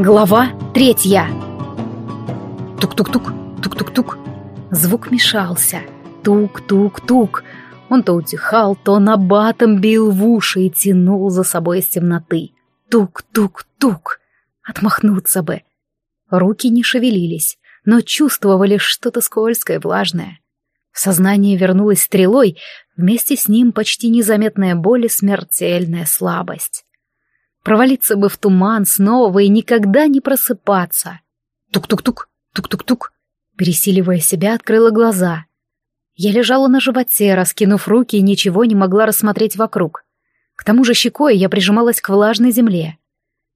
Глава третья. Тук-тук-тук, тук-тук-тук. Звук мешался. Тук-тук-тук. Он то утихал, то набатом бил в уши и тянул за собой из темноты. Тук-тук-тук. Отмахнуться бы. Руки не шевелились, но чувствовали что-то скользкое, влажное. В сознание вернулась стрелой, вместе с ним почти незаметная боль и смертельная слабость. Провалиться бы в туман снова и никогда не просыпаться. Тук-тук-тук, тук-тук-тук. Пересиливая себя, открыла глаза. Я лежала на животе, раскинув руки и ничего не могла рассмотреть вокруг. К тому же щекой я прижималась к влажной земле.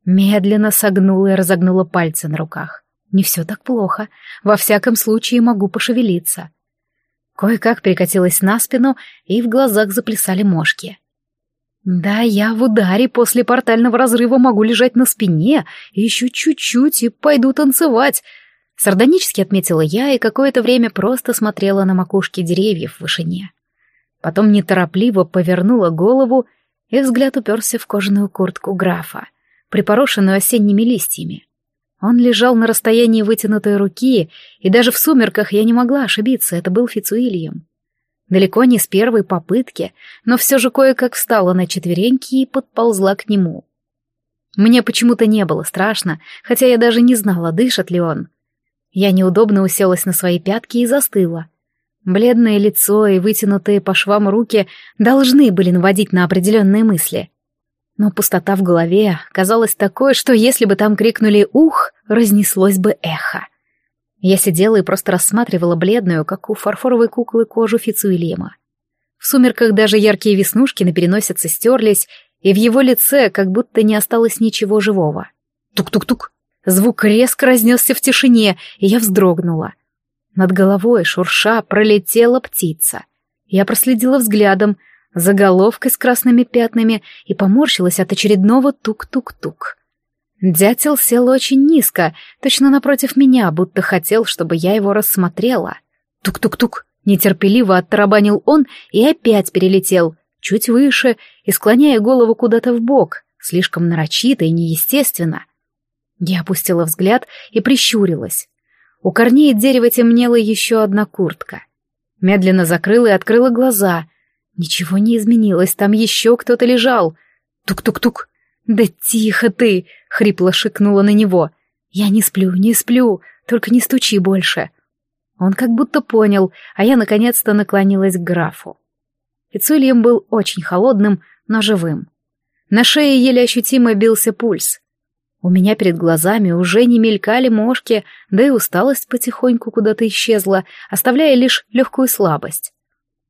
Медленно согнула и разогнула пальцы на руках. Не все так плохо. Во всяком случае могу пошевелиться. Кое-как перекатилась на спину, и в глазах заплясали мошки. Да, я в ударе после портального разрыва могу лежать на спине, еще чуть-чуть и пойду танцевать. Сардонически отметила я и какое-то время просто смотрела на макушки деревьев в вышине. Потом неторопливо повернула голову, и взгляд уперся в кожаную куртку графа, припорошенную осенними листьями. Он лежал на расстоянии вытянутой руки, и даже в сумерках я не могла ошибиться, это был Фицуильям. Далеко не с первой попытки, но все же кое-как встала на четвереньки и подползла к нему. Мне почему-то не было страшно, хотя я даже не знала, дышит ли он. Я неудобно уселась на свои пятки и застыла. Бледное лицо и вытянутые по швам руки должны были наводить на определенные мысли. Но пустота в голове казалась такой, что если бы там крикнули «Ух!», разнеслось бы эхо. Я сидела и просто рассматривала бледную, как у фарфоровой куклы, кожу Фицуильяма. В сумерках даже яркие веснушки на переносице стерлись, и в его лице как будто не осталось ничего живого. Тук-тук-тук. Звук резко разнесся в тишине, и я вздрогнула. Над головой, шурша, пролетела птица. Я проследила взглядом, заголовкой с красными пятнами, и поморщилась от очередного тук-тук-тук. Дятел сел очень низко, точно напротив меня, будто хотел, чтобы я его рассмотрела. Тук-тук-тук, нетерпеливо оттарабанил он и опять перелетел, чуть выше и склоняя голову куда-то в бок, слишком нарочито и неестественно. Я опустила взгляд и прищурилась. У корней дерева темнела еще одна куртка. Медленно закрыла и открыла глаза. Ничего не изменилось, там еще кто-то лежал. Тук-тук-тук. «Да тихо ты!» — хрипло шикнула на него. «Я не сплю, не сплю, только не стучи больше». Он как будто понял, а я наконец-то наклонилась к графу. Пиццульем был очень холодным, но живым. На шее еле ощутимо бился пульс. У меня перед глазами уже не мелькали мошки, да и усталость потихоньку куда-то исчезла, оставляя лишь легкую слабость.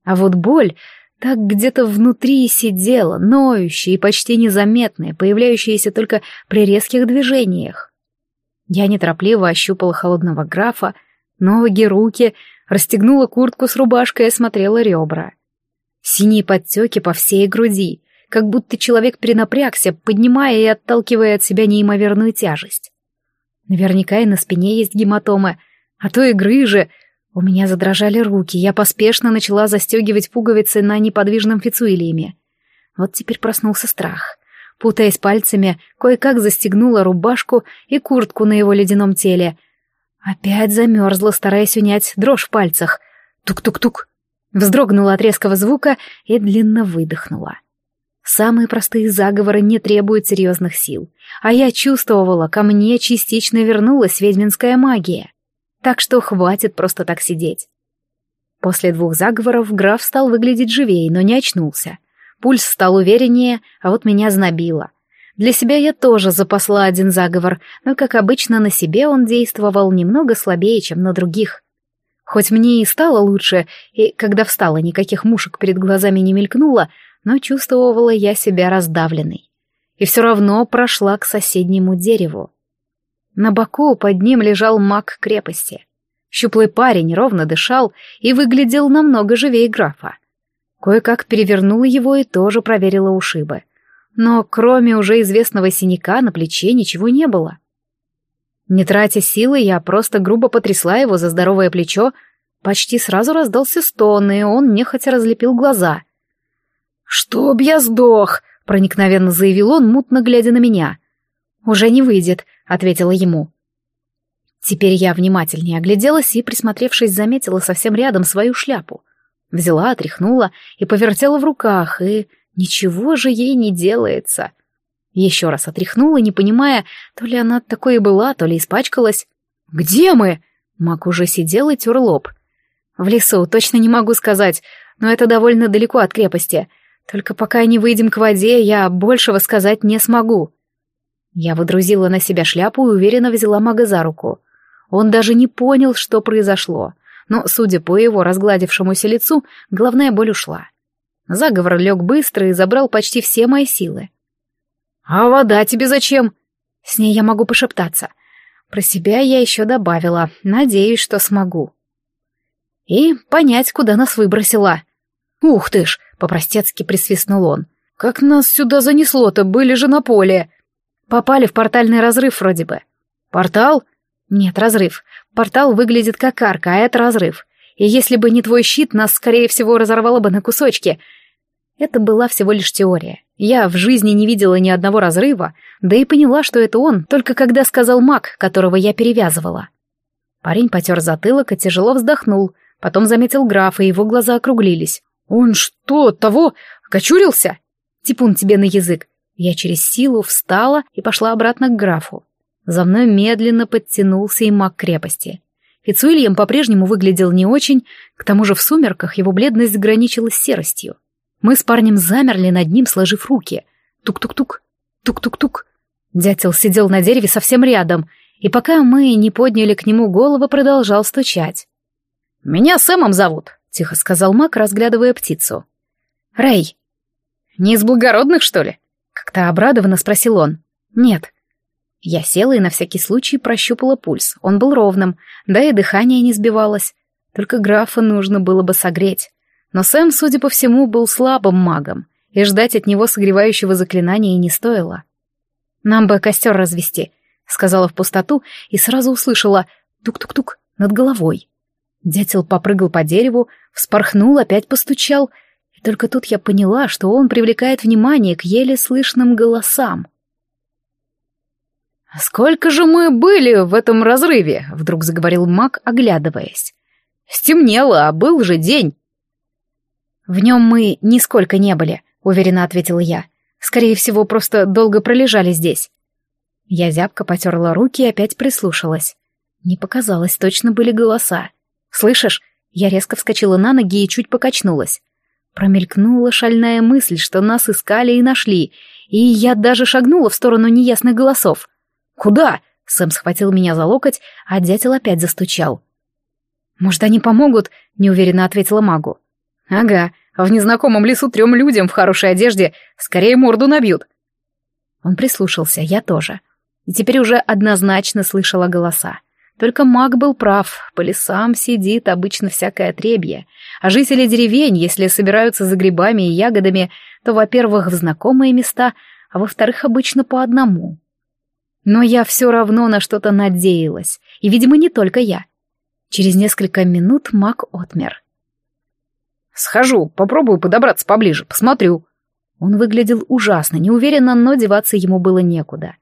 А вот боль так где-то внутри сидела, ноющая и почти незаметная, появляющаяся только при резких движениях. Я неторопливо ощупала холодного графа, ноги, руки, расстегнула куртку с рубашкой и осмотрела ребра. Синие подтеки по всей груди, как будто человек перенапрягся, поднимая и отталкивая от себя неимоверную тяжесть. Наверняка и на спине есть гематомы, а то и грыжи, у меня задрожали руки, я поспешно начала застегивать пуговицы на неподвижном фицуилиеме. Вот теперь проснулся страх. Путаясь пальцами, кое-как застегнула рубашку и куртку на его ледяном теле. Опять замерзла, стараясь унять дрожь в пальцах. Тук-тук-тук. Вздрогнула от резкого звука и длинно выдохнула. Самые простые заговоры не требуют серьезных сил, а я чувствовала, ко мне частично вернулась ведьминская магия так что хватит просто так сидеть. После двух заговоров граф стал выглядеть живее, но не очнулся. Пульс стал увереннее, а вот меня знобило. Для себя я тоже запасла один заговор, но, как обычно, на себе он действовал немного слабее, чем на других. Хоть мне и стало лучше, и когда встала, никаких мушек перед глазами не мелькнуло, но чувствовала я себя раздавленной. И все равно прошла к соседнему дереву. На боку под ним лежал маг крепости. Щуплый парень ровно дышал и выглядел намного живее графа. Кое-как перевернула его и тоже проверила ушибы. Но кроме уже известного синяка на плече ничего не было. Не тратя силы, я просто грубо потрясла его за здоровое плечо. Почти сразу раздался стон, и он нехотя разлепил глаза. «Чтоб я сдох!» — проникновенно заявил он, мутно глядя на меня. «Уже не выйдет», — ответила ему. Теперь я внимательнее огляделась и, присмотревшись, заметила совсем рядом свою шляпу. Взяла, отряхнула и повертела в руках, и ничего же ей не делается. Еще раз отряхнула, не понимая, то ли она такой и была, то ли испачкалась. «Где мы?» Мак уже сидел и тер лоб. «В лесу, точно не могу сказать, но это довольно далеко от крепости. Только пока не выйдем к воде, я большего сказать не смогу». Я выдрузила на себя шляпу и уверенно взяла мага за руку. Он даже не понял, что произошло, но, судя по его разгладившемуся лицу, головная боль ушла. Заговор лег быстро и забрал почти все мои силы. «А вода тебе зачем?» С ней я могу пошептаться. Про себя я еще добавила, надеюсь, что смогу. И понять, куда нас выбросила. «Ух ты ж!» — по-простецки присвистнул он. «Как нас сюда занесло-то, были же на поле!» «Попали в портальный разрыв вроде бы». «Портал?» Нет, разрыв. Портал выглядит как арка, а это разрыв. И если бы не твой щит, нас, скорее всего, разорвало бы на кусочки. Это была всего лишь теория. Я в жизни не видела ни одного разрыва, да и поняла, что это он, только когда сказал маг, которого я перевязывала. Парень потер затылок и тяжело вздохнул, потом заметил графа, и его глаза округлились. «Он что, того, кочурился?» «Типун тебе на язык». Я через силу встала и пошла обратно к графу. За мной медленно подтянулся и маг крепости. Фицуильям по-прежнему выглядел не очень, к тому же в сумерках его бледность граничила с серостью. Мы с парнем замерли над ним, сложив руки. Тук-тук-тук, тук-тук-тук. Дятел сидел на дереве совсем рядом, и пока мы не подняли к нему голову, продолжал стучать. «Меня Сэмом зовут», — тихо сказал маг, разглядывая птицу. «Рэй». «Не из благородных, что ли?» — как-то обрадованно спросил он. «Нет». Я села и на всякий случай прощупала пульс. Он был ровным, да и дыхание не сбивалось. Только графа нужно было бы согреть. Но Сэм, судя по всему, был слабым магом, и ждать от него согревающего заклинания не стоило. «Нам бы костер развести», — сказала в пустоту и сразу услышала тук-тук-тук над головой. Дятел попрыгал по дереву, вспорхнул, опять постучал, только тут я поняла, что он привлекает внимание к еле слышным голосам. «Сколько же мы были в этом разрыве?» — вдруг заговорил маг, оглядываясь. «Стемнело, а был же день». «В нем мы нисколько не были», — уверенно ответила я. «Скорее всего, просто долго пролежали здесь». Я зябко потерла руки и опять прислушалась. Не показалось, точно были голоса. «Слышишь?» Я резко вскочила на ноги и чуть покачнулась. Промелькнула шальная мысль, что нас искали и нашли, и я даже шагнула в сторону неясных голосов. «Куда?» — Сэм схватил меня за локоть, а дятел опять застучал. «Может, они помогут?» — неуверенно ответила магу. «Ага, в незнакомом лесу трем людям в хорошей одежде скорее морду набьют». Он прислушался, я тоже. И теперь уже однозначно слышала голоса. Только маг был прав, по лесам сидит обычно всякое отребье, а жители деревень, если собираются за грибами и ягодами, то, во-первых, в знакомые места, а во-вторых, обычно по одному. Но я все равно на что-то надеялась, и, видимо, не только я. Через несколько минут маг отмер. «Схожу, попробую подобраться поближе, посмотрю». Он выглядел ужасно, неуверенно, но деваться ему было некуда.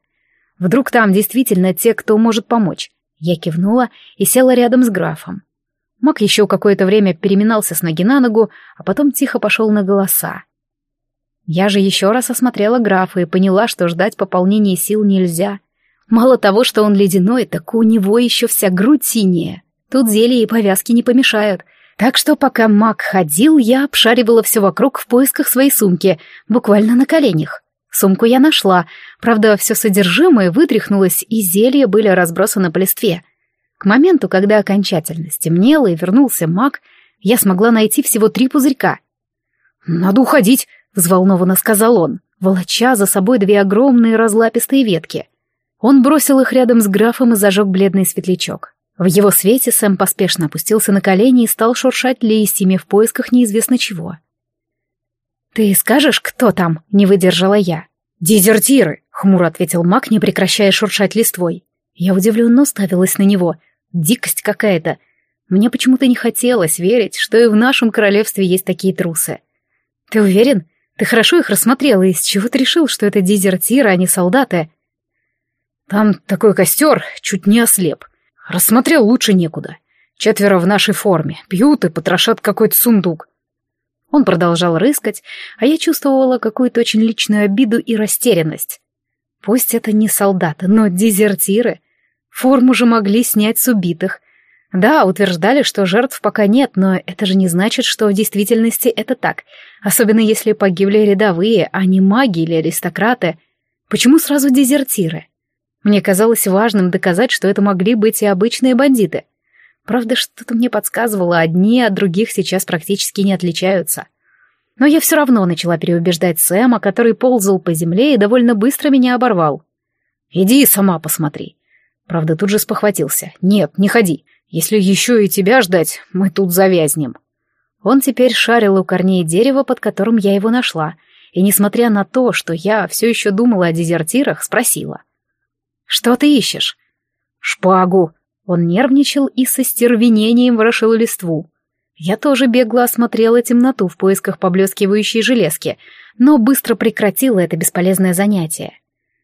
Вдруг там действительно те, кто может помочь. Я кивнула и села рядом с графом. Маг еще какое-то время переминался с ноги на ногу, а потом тихо пошел на голоса. Я же еще раз осмотрела графа и поняла, что ждать пополнения сил нельзя — Мало того, что он ледяной, так у него еще вся грудь синяя. Тут зелья и повязки не помешают. Так что пока маг ходил, я обшаривала все вокруг в поисках своей сумки, буквально на коленях. Сумку я нашла, правда, все содержимое вытряхнулось, и зелья были разбросаны по листве. К моменту, когда окончательно стемнело и вернулся маг, я смогла найти всего три пузырька. «Надо уходить», — взволнованно сказал он, волоча за собой две огромные разлапистые ветки. Он бросил их рядом с графом и зажег бледный светлячок. В его свете Сэм поспешно опустился на колени и стал шуршать листьями в поисках неизвестно чего. «Ты скажешь, кто там?» — не выдержала я. «Дезертиры!» — хмуро ответил маг, не прекращая шуршать листвой. Я удивленно уставилась на него. Дикость какая-то. Мне почему-то не хотелось верить, что и в нашем королевстве есть такие трусы. «Ты уверен? Ты хорошо их рассмотрел, и с чего ты решил, что это дезертиры, а не солдаты?» Там такой костер, чуть не ослеп. Рассмотрел лучше некуда. Четверо в нашей форме, пьют и потрошат какой-то сундук. Он продолжал рыскать, а я чувствовала какую-то очень личную обиду и растерянность. Пусть это не солдаты, но дезертиры. Форму же могли снять с убитых. Да, утверждали, что жертв пока нет, но это же не значит, что в действительности это так. Особенно если погибли рядовые, а не маги или аристократы. Почему сразу дезертиры? Мне казалось важным доказать, что это могли быть и обычные бандиты. Правда, что-то мне подсказывало, одни от других сейчас практически не отличаются. Но я все равно начала переубеждать Сэма, который ползал по земле и довольно быстро меня оборвал. «Иди сама посмотри». Правда, тут же спохватился. «Нет, не ходи. Если еще и тебя ждать, мы тут завязнем». Он теперь шарил у корней дерева, под которым я его нашла, и, несмотря на то, что я все еще думала о дезертирах, спросила. «Что ты ищешь?» «Шпагу», он нервничал и со стервенением ворошил листву. Я тоже бегло осмотрела темноту в поисках поблескивающей железки, но быстро прекратила это бесполезное занятие.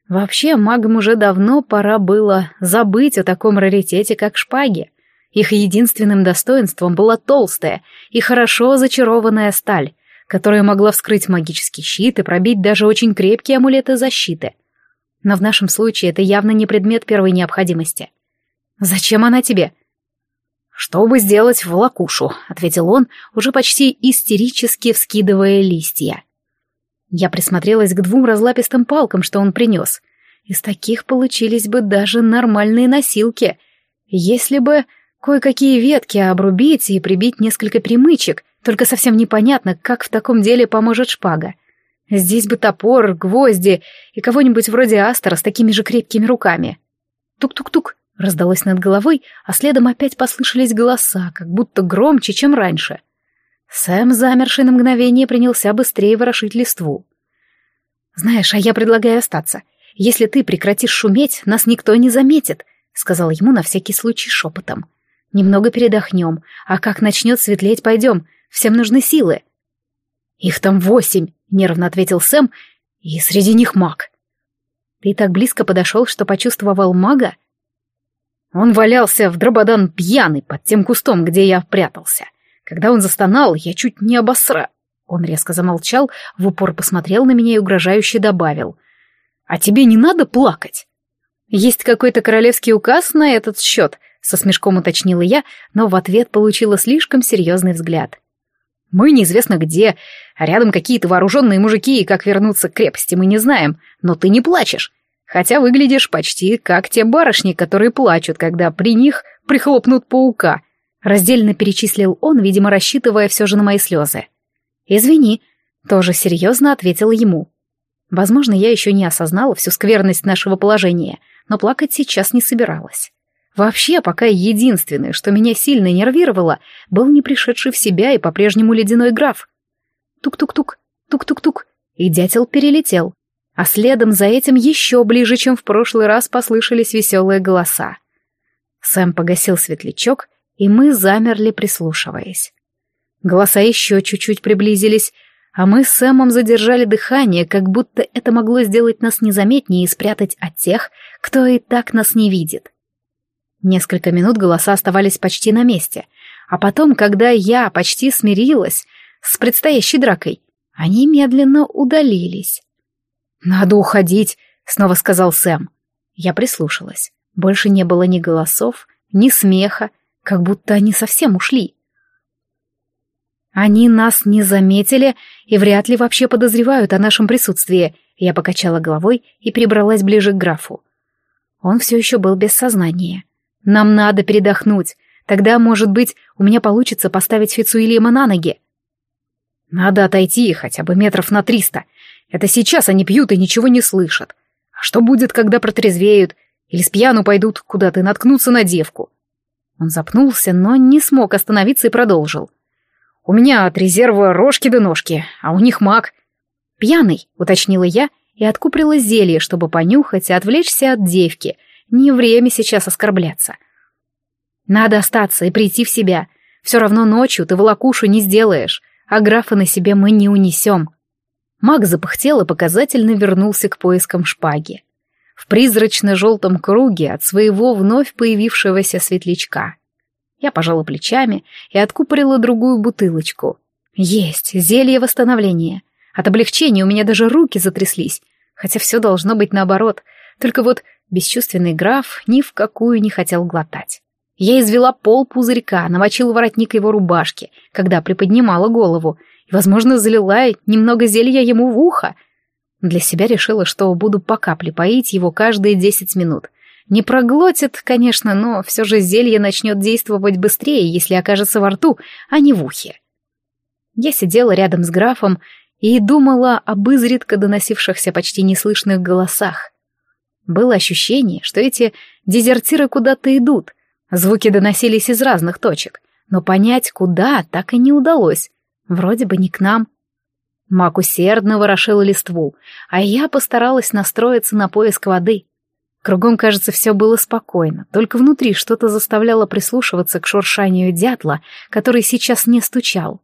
Вообще, магам уже давно пора было забыть о таком раритете, как шпаги. Их единственным достоинством была толстая и хорошо зачарованная сталь, которая могла вскрыть магический щит и пробить даже очень крепкие амулеты защиты. Но в нашем случае это явно не предмет первой необходимости. «Зачем она тебе?» «Чтобы сделать волокушу», — ответил он, уже почти истерически вскидывая листья. Я присмотрелась к двум разлапистым палкам, что он принес. Из таких получились бы даже нормальные носилки, если бы кое-какие ветки обрубить и прибить несколько примычек, только совсем непонятно, как в таком деле поможет шпага. Здесь бы топор, гвозди и кого-нибудь вроде Астера с такими же крепкими руками. Тук-тук-тук. Раздалось над головой, а следом опять послышались голоса, как будто громче, чем раньше. Сэм, замерший на мгновение, принялся быстрее ворошить листву. «Знаешь, а я предлагаю остаться. Если ты прекратишь шуметь, нас никто не заметит», — сказал ему на всякий случай шепотом. «Немного передохнем, а как начнет светлеть, пойдем. Всем нужны силы». «Их там восемь», — нервно ответил Сэм, — «и среди них маг». «Ты так близко подошел, что почувствовал мага?» Он валялся в дрободан пьяный под тем кустом, где я прятался. Когда он застонал, я чуть не обосра... Он резко замолчал, в упор посмотрел на меня и угрожающе добавил. «А тебе не надо плакать?» «Есть какой-то королевский указ на этот счет?» — со смешком уточнила я, но в ответ получила слишком серьезный взгляд. «Мы неизвестно где, а рядом какие-то вооруженные мужики, и как вернуться к крепости мы не знаем, но ты не плачешь хотя выглядишь почти как те барышни, которые плачут, когда при них прихлопнут паука. Раздельно перечислил он, видимо, рассчитывая все же на мои слезы. «Извини», — тоже серьезно ответила ему. Возможно, я еще не осознала всю скверность нашего положения, но плакать сейчас не собиралась. Вообще, пока единственное, что меня сильно нервировало, был не пришедший в себя и по-прежнему ледяной граф. Тук-тук-тук, тук-тук-тук, и дятел перелетел а следом за этим еще ближе, чем в прошлый раз, послышались веселые голоса. Сэм погасил светлячок, и мы замерли, прислушиваясь. Голоса еще чуть-чуть приблизились, а мы с Сэмом задержали дыхание, как будто это могло сделать нас незаметнее и спрятать от тех, кто и так нас не видит. Несколько минут голоса оставались почти на месте, а потом, когда я почти смирилась с предстоящей дракой, они медленно удалились. «Надо уходить», — снова сказал Сэм. Я прислушалась. Больше не было ни голосов, ни смеха, как будто они совсем ушли. Они нас не заметили и вряд ли вообще подозревают о нашем присутствии. Я покачала головой и перебралась ближе к графу. Он все еще был без сознания. Нам надо передохнуть. Тогда, может быть, у меня получится поставить Фицуильяма на ноги. Надо отойти хотя бы метров на триста. Это сейчас они пьют и ничего не слышат. А что будет, когда протрезвеют? Или с пьяну пойдут куда-то и наткнутся на девку?» Он запнулся, но не смог остановиться и продолжил. «У меня от резерва рожки до ножки, а у них маг». «Пьяный», — уточнила я и откуприла зелье, чтобы понюхать и отвлечься от девки. Не время сейчас оскорбляться. «Надо остаться и прийти в себя. Все равно ночью ты волокушу не сделаешь, а графа на себе мы не унесем». Маг запыхтел и показательно вернулся к поискам шпаги. в призрачно-желтом круге от своего вновь появившегося светлячка. Я пожала плечами и откупорила другую бутылочку. Есть, зелье восстановления. От облегчения у меня даже руки затряслись, хотя все должно быть наоборот, только вот бесчувственный граф ни в какую не хотел глотать. Я извела пол пузырька, намочила воротник его рубашки, когда приподнимала голову, возможно, залила немного зелья ему в ухо. Для себя решила, что буду по капле поить его каждые десять минут. Не проглотит, конечно, но все же зелье начнет действовать быстрее, если окажется во рту, а не в ухе. Я сидела рядом с графом и думала об изредка доносившихся почти неслышных голосах. Было ощущение, что эти дезертиры куда-то идут. Звуки доносились из разных точек, но понять, куда, так и не удалось. Вроде бы не к нам. Мак усердно ворошил листву, а я постаралась настроиться на поиск воды. Кругом, кажется, все было спокойно, только внутри что-то заставляло прислушиваться к шуршанию дятла, который сейчас не стучал.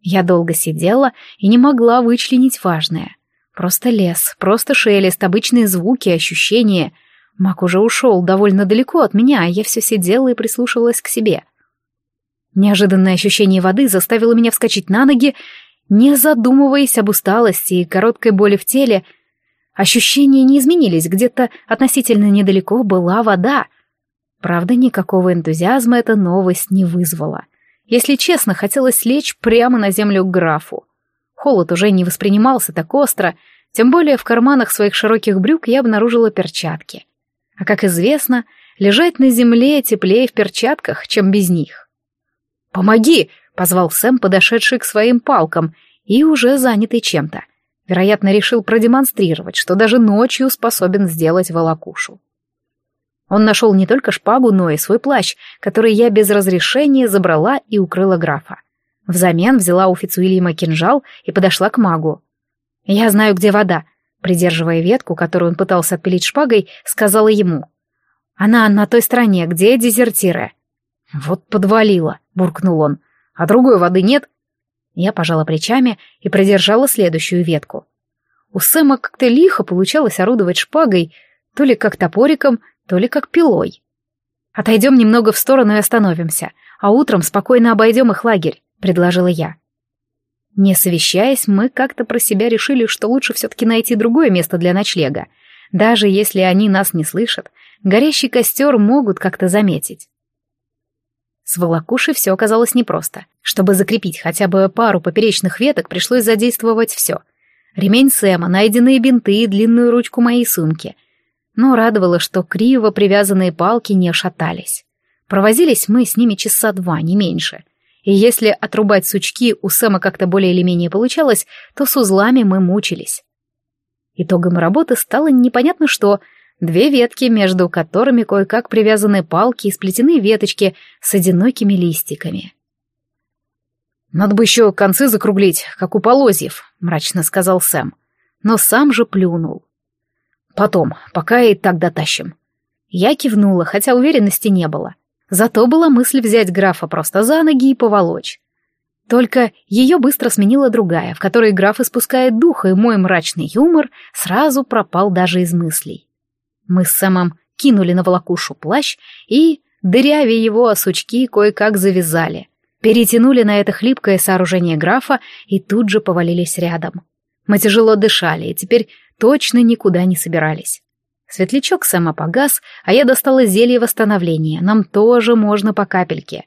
Я долго сидела и не могла вычленить важное. Просто лес, просто шелест, обычные звуки, ощущения. Мак уже ушел довольно далеко от меня, а я все сидела и прислушивалась к себе. Неожиданное ощущение воды заставило меня вскочить на ноги, не задумываясь об усталости и короткой боли в теле. Ощущения не изменились, где-то относительно недалеко была вода. Правда, никакого энтузиазма эта новость не вызвала. Если честно, хотелось лечь прямо на землю к графу. Холод уже не воспринимался так остро, тем более в карманах своих широких брюк я обнаружила перчатки. А как известно, лежать на земле теплее в перчатках, чем без них. «Помоги!» — позвал Сэм, подошедший к своим палкам и уже занятый чем-то. Вероятно, решил продемонстрировать, что даже ночью способен сделать волокушу. Он нашел не только шпагу, но и свой плащ, который я без разрешения забрала и укрыла графа. Взамен взяла у Фицуильяма кинжал и подошла к магу. «Я знаю, где вода», придерживая ветку, которую он пытался отпилить шпагой, сказала ему. «Она на той стороне, где дезертиры». «Вот подвалила», — буркнул он. «А другой воды нет?» Я пожала плечами и продержала следующую ветку. У Сэма как-то лихо получалось орудовать шпагой, то ли как топориком, то ли как пилой. «Отойдем немного в сторону и остановимся, а утром спокойно обойдем их лагерь предложила я. Не совещаясь, мы как-то про себя решили, что лучше все-таки найти другое место для ночлега. Даже если они нас не слышат, горящий костер могут как-то заметить. С волокушей все оказалось непросто. Чтобы закрепить хотя бы пару поперечных веток, пришлось задействовать все. Ремень Сэма, найденные бинты и длинную ручку моей сумки. Но радовало, что криво привязанные палки не шатались. Провозились мы с ними часа два, не меньше — и если отрубать сучки у Сэма как-то более или менее получалось, то с узлами мы мучились. Итогом работы стало непонятно что. Две ветки, между которыми кое-как привязаны палки и сплетены веточки с одинокими листиками. «Надо бы еще концы закруглить, как у полозьев», — мрачно сказал Сэм. Но сам же плюнул. «Потом, пока и так дотащим». Я кивнула, хотя уверенности не было. Зато была мысль взять графа просто за ноги и поволочь. Только ее быстро сменила другая, в которой граф испускает дух, и мой мрачный юмор сразу пропал даже из мыслей. Мы с Сэмом кинули на волокушу плащ и, дырявя его о сучки, кое-как завязали. Перетянули на это хлипкое сооружение графа и тут же повалились рядом. Мы тяжело дышали и теперь точно никуда не собирались. Светлячок сама погас, а я достала зелье восстановления. Нам тоже можно по капельке.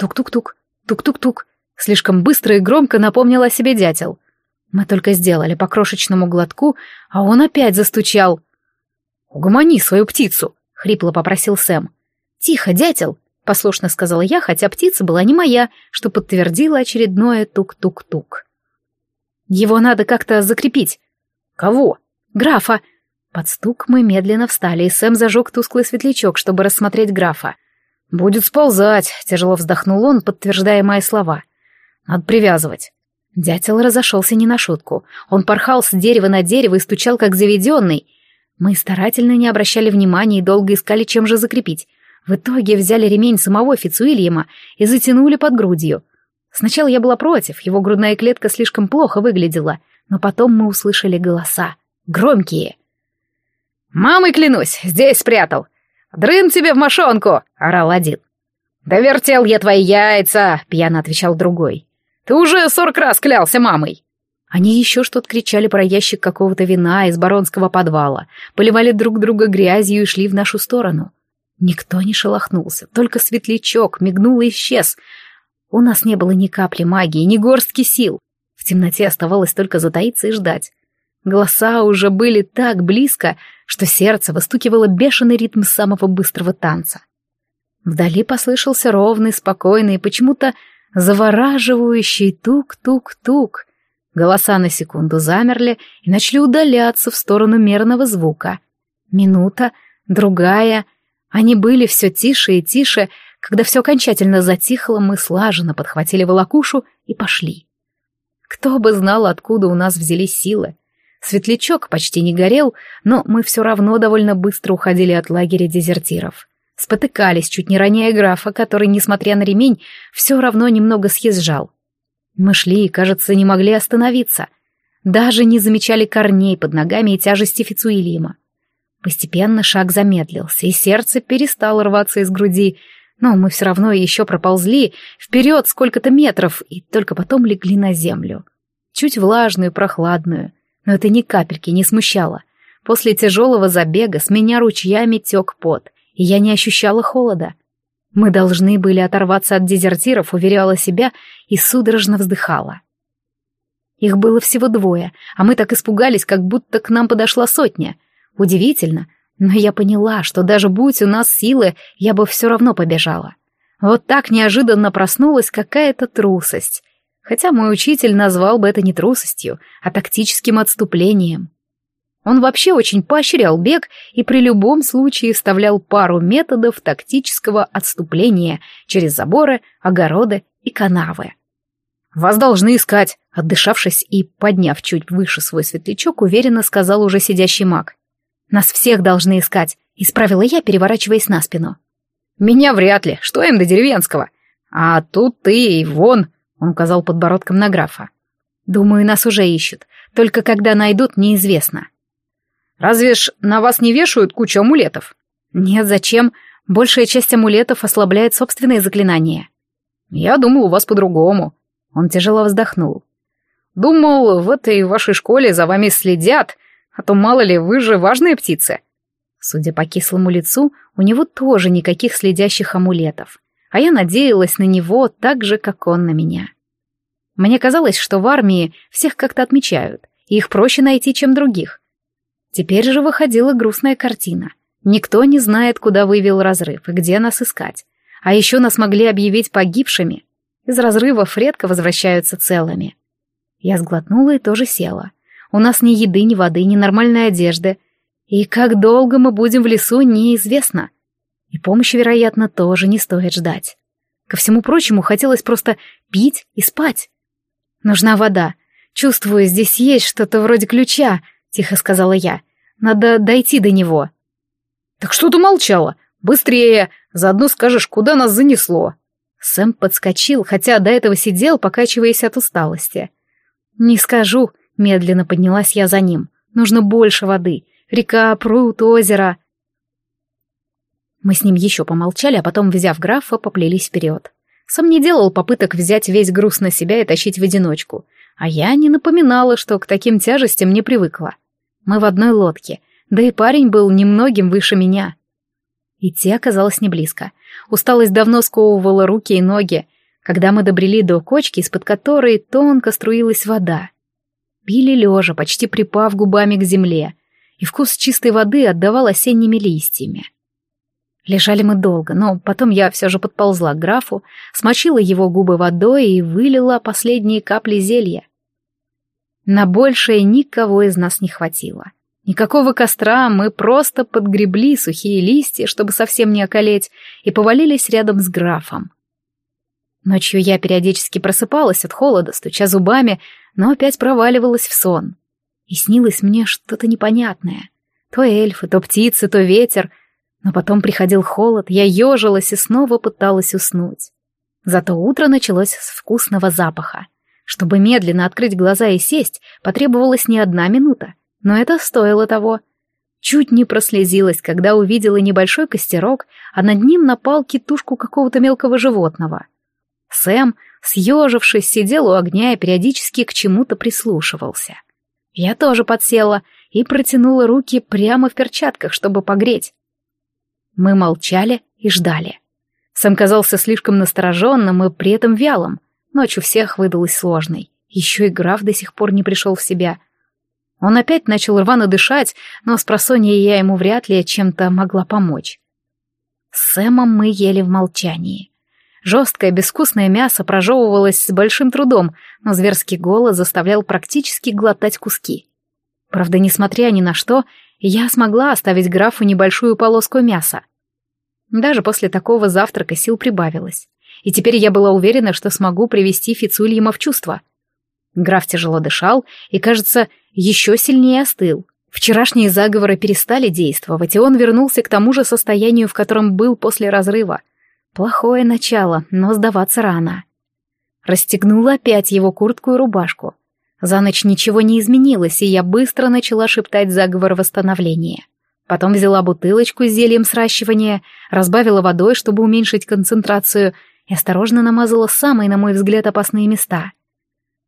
Тук-тук-тук, тук-тук-тук. Слишком быстро и громко напомнил о себе дятел. Мы только сделали по крошечному глотку, а он опять застучал. «Угомони свою птицу!» — хрипло попросил Сэм. «Тихо, дятел!» — послушно сказала я, хотя птица была не моя, что подтвердило очередное тук-тук-тук. «Его надо как-то закрепить». «Кого?» «Графа!» Под стук мы медленно встали, и Сэм зажег тусклый светлячок, чтобы рассмотреть графа. «Будет сползать», — тяжело вздохнул он, подтверждая мои слова. «Надо привязывать». Дятел разошелся не на шутку. Он порхал с дерева на дерево и стучал, как заведенный. Мы старательно не обращали внимания и долго искали, чем же закрепить. В итоге взяли ремень самого Фицуильяма и затянули под грудью. Сначала я была против, его грудная клетка слишком плохо выглядела, но потом мы услышали голоса. Громкие — «Мамой клянусь, здесь спрятал. Дрын тебе в мошонку!» — орал один. «Да вертел я твои яйца!» — пьяно отвечал другой. «Ты уже сорок раз клялся мамой!» Они еще что-то кричали про ящик какого-то вина из баронского подвала, поливали друг друга грязью и шли в нашу сторону. Никто не шелохнулся, только светлячок мигнул и исчез. У нас не было ни капли магии, ни горстки сил. В темноте оставалось только затаиться и ждать. Голоса уже были так близко, что сердце выстукивало бешеный ритм самого быстрого танца. Вдали послышался ровный, спокойный, почему-то завораживающий тук-тук-тук — Голоса на секунду замерли и начали удаляться в сторону мерного звука. Минута, другая. Они были все тише и тише. Когда все окончательно затихло, мы слаженно подхватили волокушу и пошли. Кто бы знал, откуда у нас взялись силы. Светлячок почти не горел, но мы все равно довольно быстро уходили от лагеря дезертиров. Спотыкались, чуть не роняя графа, который, несмотря на ремень, все равно немного съезжал. Мы шли и, кажется, не могли остановиться. Даже не замечали корней под ногами и тяжести Фицуилима. Постепенно шаг замедлился, и сердце перестало рваться из груди, но мы все равно еще проползли вперед сколько-то метров и только потом легли на землю. Чуть влажную, прохладную, но это ни капельки не смущало. После тяжелого забега с меня ручьями тек пот, и я не ощущала холода. Мы должны были оторваться от дезертиров, уверяла себя и судорожно вздыхала. Их было всего двое, а мы так испугались, как будто к нам подошла сотня. Удивительно, но я поняла, что даже будь у нас силы, я бы все равно побежала. Вот так неожиданно проснулась какая-то трусость. Хотя мой учитель назвал бы это не трусостью, а тактическим отступлением. Он вообще очень поощрял бег и при любом случае вставлял пару методов тактического отступления через заборы, огороды и канавы. «Вас должны искать», — отдышавшись и подняв чуть выше свой светлячок, уверенно сказал уже сидящий маг. «Нас всех должны искать», — исправила я, переворачиваясь на спину. «Меня вряд ли, что им до деревенского? А тут ты и вон», — он указал подбородком на графа. «Думаю, нас уже ищут, только когда найдут, неизвестно». Разве ж на вас не вешают кучу амулетов? Нет, зачем? Большая часть амулетов ослабляет собственные заклинания. Я думал, у вас по-другому. Он тяжело вздохнул. Думал, в этой вашей школе за вами следят, а то мало ли, вы же важные птицы. Судя по кислому лицу, у него тоже никаких следящих амулетов, а я надеялась на него так же, как он на меня. Мне казалось, что в армии всех как-то отмечают, и их проще найти, чем других. Теперь же выходила грустная картина. Никто не знает, куда вывел разрыв и где нас искать. А еще нас могли объявить погибшими. Из разрывов редко возвращаются целыми. Я сглотнула и тоже села. У нас ни еды, ни воды, ни нормальной одежды. И как долго мы будем в лесу, неизвестно. И помощи, вероятно, тоже не стоит ждать. Ко всему прочему, хотелось просто пить и спать. Нужна вода. Чувствую, здесь есть что-то вроде ключа, тихо сказала я. Надо дойти до него. Так что ты молчала? Быстрее, заодно скажешь, куда нас занесло. Сэм подскочил, хотя до этого сидел, покачиваясь от усталости. Не скажу, медленно поднялась я за ним. Нужно больше воды. Река, пруд, озеро. Мы с ним еще помолчали, а потом, взяв графа, поплелись вперед. Сам не делал попыток взять весь груз на себя и тащить в одиночку, а я не напоминала, что к таким тяжестям не привыкла. Мы в одной лодке, да и парень был немногим выше меня. Идти оказалось не близко. Усталость давно сковывала руки и ноги, когда мы добрели до кочки, из-под которой тонко струилась вода. Пили лежа, почти припав губами к земле, и вкус чистой воды отдавал осенними листьями. Лежали мы долго, но потом я все же подползла к графу, смочила его губы водой и вылила последние капли зелья. На большее никого из нас не хватило. Никакого костра, мы просто подгребли сухие листья, чтобы совсем не околеть, и повалились рядом с графом. Ночью я периодически просыпалась от холода, стуча зубами, но опять проваливалась в сон. И снилось мне что-то непонятное. То эльфы, то птицы, то ветер. Но потом приходил холод, я ежилась и снова пыталась уснуть. Зато утро началось с вкусного запаха. Чтобы медленно открыть глаза и сесть, потребовалась не одна минута, но это стоило того. чуть не прослезилась, когда увидела небольшой костерок, а над ним на палке какого-то мелкого животного. Сэм, съежившись, сидел у огня и периодически к чему-то прислушивался. Я тоже подсела и протянула руки прямо в перчатках, чтобы погреть. Мы молчали и ждали. Сэм казался слишком настороженным и при этом вялым. Ночь у всех выдалась сложной. Еще и граф до сих пор не пришел в себя — он опять начал рвано дышать, но с просонья я ему вряд ли чем-то могла помочь. С Сэмом мы ели в молчании. Жесткое, безвкусное мясо прожевывалось с большим трудом, но зверский голод заставлял практически глотать куски. Правда, несмотря ни на что, я смогла оставить графу небольшую полоску мяса. Даже после такого завтрака сил прибавилось. И теперь я была уверена, что смогу привести Фицульяма в чувство. Граф тяжело дышал и, кажется, еще сильнее остыл. Вчерашние заговоры перестали действовать, и он вернулся к тому же состоянию, в котором был после разрыва. Плохое начало, но сдаваться рано. Расстегнула опять его куртку и рубашку. За ночь ничего не изменилось, и я быстро начала шептать заговор восстановления. Потом взяла бутылочку с зельем сращивания, разбавила водой, чтобы уменьшить концентрацию, и осторожно намазала самые, на мой взгляд, опасные места.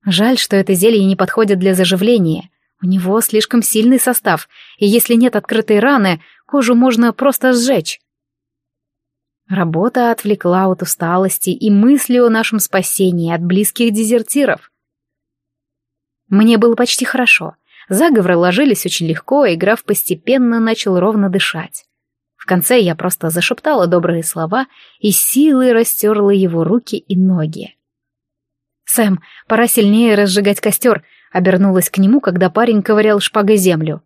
Жаль, что это зелье не подходит для заживления. У него слишком сильный состав, и если нет открытой раны, кожу можно просто сжечь. Работа отвлекла от усталости и мысли о нашем спасении от близких дезертиров. Мне было почти хорошо. Заговоры ложились очень легко, и граф постепенно начал ровно дышать. В конце я просто зашептала добрые слова и силой растерла его руки и ноги. «Сэм, пора сильнее разжигать костер», Обернулась к нему, когда парень ковырял шпагой землю.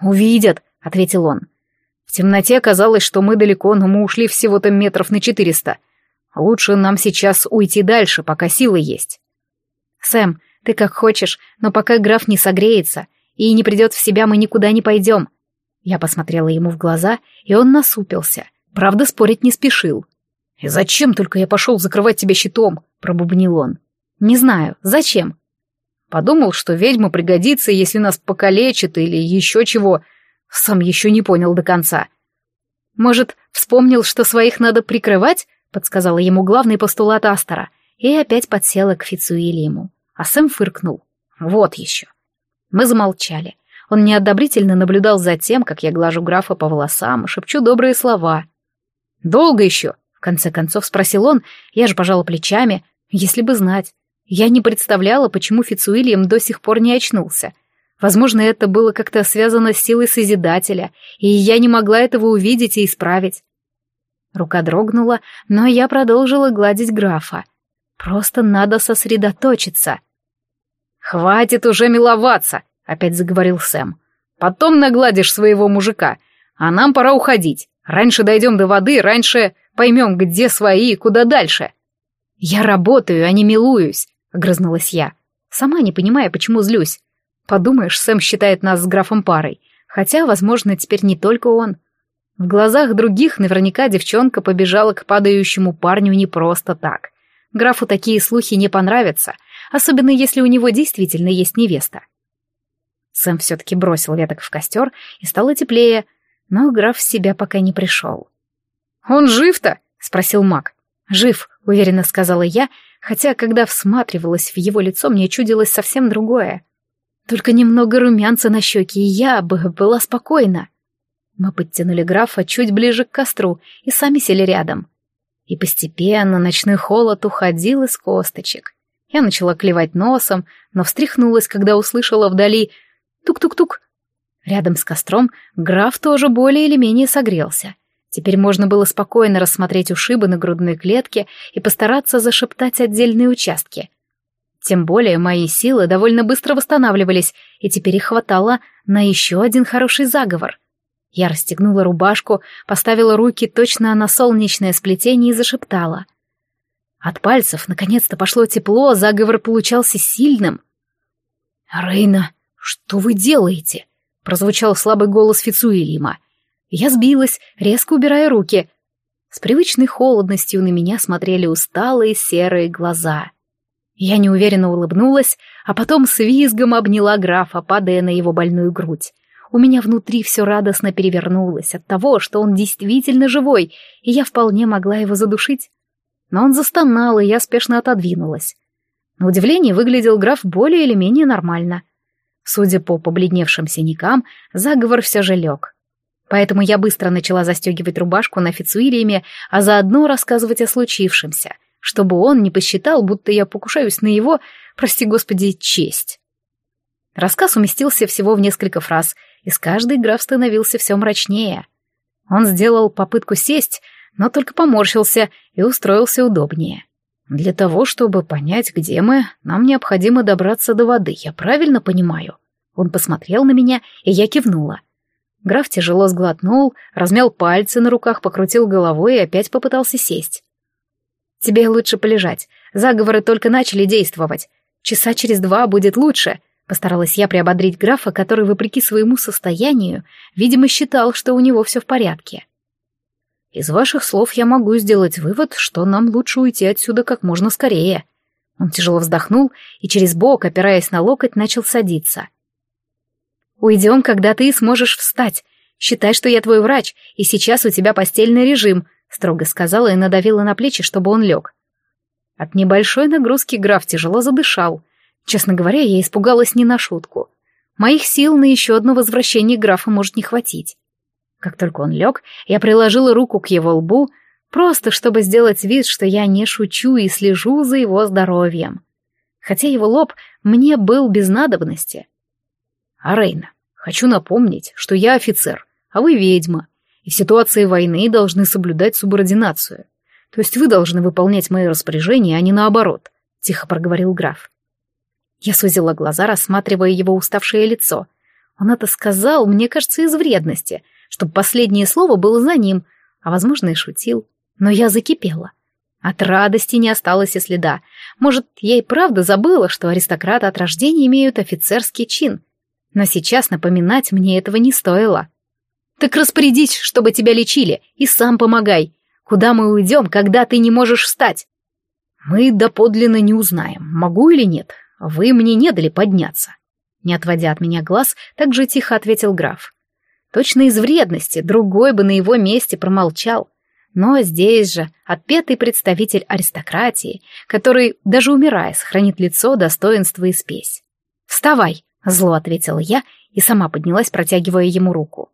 «Увидят», — ответил он. «В темноте казалось, что мы далеко, но мы ушли всего-то метров на четыреста. Лучше нам сейчас уйти дальше, пока силы есть». «Сэм, ты как хочешь, но пока граф не согреется и не придет в себя, мы никуда не пойдем». Я посмотрела ему в глаза, и он насупился. Правда, спорить не спешил. «И зачем только я пошел закрывать тебя щитом?» — пробубнил он. «Не знаю, зачем?» Подумал, что ведьма пригодится, если нас покалечит или еще чего. Сам еще не понял до конца. Может, вспомнил, что своих надо прикрывать? Подсказала ему главный постулат Астора. И опять подсела к Фицуильяму. А Сэм фыркнул. Вот еще. Мы замолчали. Он неодобрительно наблюдал за тем, как я глажу графа по волосам шепчу добрые слова. «Долго еще?» — в конце концов спросил он. Я же пожала плечами, если бы знать. Я не представляла, почему Фицуильям до сих пор не очнулся. Возможно, это было как-то связано с силой Созидателя, и я не могла этого увидеть и исправить. Рука дрогнула, но я продолжила гладить графа. Просто надо сосредоточиться. «Хватит уже миловаться», — опять заговорил Сэм. «Потом нагладишь своего мужика, а нам пора уходить. Раньше дойдем до воды, раньше поймем, где свои и куда дальше». «Я работаю, а не милуюсь огрызнулась я, сама не понимая, почему злюсь. Подумаешь, Сэм считает нас с графом парой, хотя, возможно, теперь не только он. В глазах других наверняка девчонка побежала к падающему парню не просто так. Графу такие слухи не понравятся, особенно если у него действительно есть невеста. Сэм все-таки бросил веток в костер, и стало теплее, но граф в себя пока не пришел. «Он жив-то?» — спросил маг. «Жив», — уверенно сказала я, хотя, когда всматривалась в его лицо, мне чудилось совсем другое. Только немного румянца на щеке, и я бы была спокойна. Мы подтянули графа чуть ближе к костру и сами сели рядом. И постепенно ночной холод уходил из косточек. Я начала клевать носом, но встряхнулась, когда услышала вдали тук-тук-тук. Рядом с костром граф тоже более или менее согрелся. Теперь можно было спокойно рассмотреть ушибы на грудной клетке и постараться зашептать отдельные участки. Тем более мои силы довольно быстро восстанавливались, и теперь их хватало на еще один хороший заговор. Я расстегнула рубашку, поставила руки точно на солнечное сплетение и зашептала. От пальцев наконец-то пошло тепло, заговор получался сильным. «Рейна, что вы делаете?» — прозвучал слабый голос Фицуильяма. Я сбилась, резко убирая руки. С привычной холодностью на меня смотрели усталые серые глаза. Я неуверенно улыбнулась, а потом с визгом обняла графа, падая на его больную грудь. У меня внутри все радостно перевернулось от того, что он действительно живой, и я вполне могла его задушить. Но он застонал, и я спешно отодвинулась. На удивление выглядел граф более или менее нормально. Судя по побледневшим синякам, заговор все же лег. Поэтому я быстро начала застегивать рубашку на Фицуильяме, а заодно рассказывать о случившемся, чтобы он не посчитал, будто я покушаюсь на его, прости господи, честь. Рассказ уместился всего в несколько фраз, и с каждой граф становился все мрачнее. Он сделал попытку сесть, но только поморщился и устроился удобнее. Для того, чтобы понять, где мы, нам необходимо добраться до воды, я правильно понимаю? Он посмотрел на меня, и я кивнула. Граф тяжело сглотнул, размял пальцы на руках, покрутил головой и опять попытался сесть. «Тебе лучше полежать. Заговоры только начали действовать. Часа через два будет лучше», — постаралась я приободрить графа, который, вопреки своему состоянию, видимо, считал, что у него все в порядке. «Из ваших слов я могу сделать вывод, что нам лучше уйти отсюда как можно скорее». Он тяжело вздохнул и через бок, опираясь на локоть, начал садиться. «Уйдем, когда ты сможешь встать. Считай, что я твой врач, и сейчас у тебя постельный режим строго сказала и надавила на плечи, чтобы он лег. От небольшой нагрузки граф тяжело задышал. Честно говоря, я испугалась не на шутку. Моих сил на еще одно возвращение графа может не хватить. Как только он лег, я приложила руку к его лбу, просто чтобы сделать вид, что я не шучу и слежу за его здоровьем. Хотя его лоб мне был без надобности. А Рейна, хочу напомнить, что я офицер, а вы ведьма, и в ситуации войны должны соблюдать субординацию. То есть вы должны выполнять мои распоряжения, а не наоборот», — тихо проговорил граф. Я сузила глаза, рассматривая его уставшее лицо. Он это сказал, мне кажется, из вредности, чтобы последнее слово было за ним, а, возможно, и шутил. Но я закипела. От радости не осталось и следа. Может, я и правда забыла, что аристократы от рождения имеют офицерский чин. Но сейчас напоминать мне этого не стоило. Так распорядись, чтобы тебя лечили, и сам помогай. Куда мы уйдем, когда ты не можешь встать? Мы доподлинно не узнаем, могу или нет. Вы мне не дали подняться. Не отводя от меня глаз, так же тихо ответил граф. Точно из вредности, другой бы на его месте промолчал. Но здесь же отпетый представитель аристократии, который, даже умирая, сохранит лицо, достоинство и спесь. «Вставай!» — зло ответила я и сама поднялась, протягивая ему руку.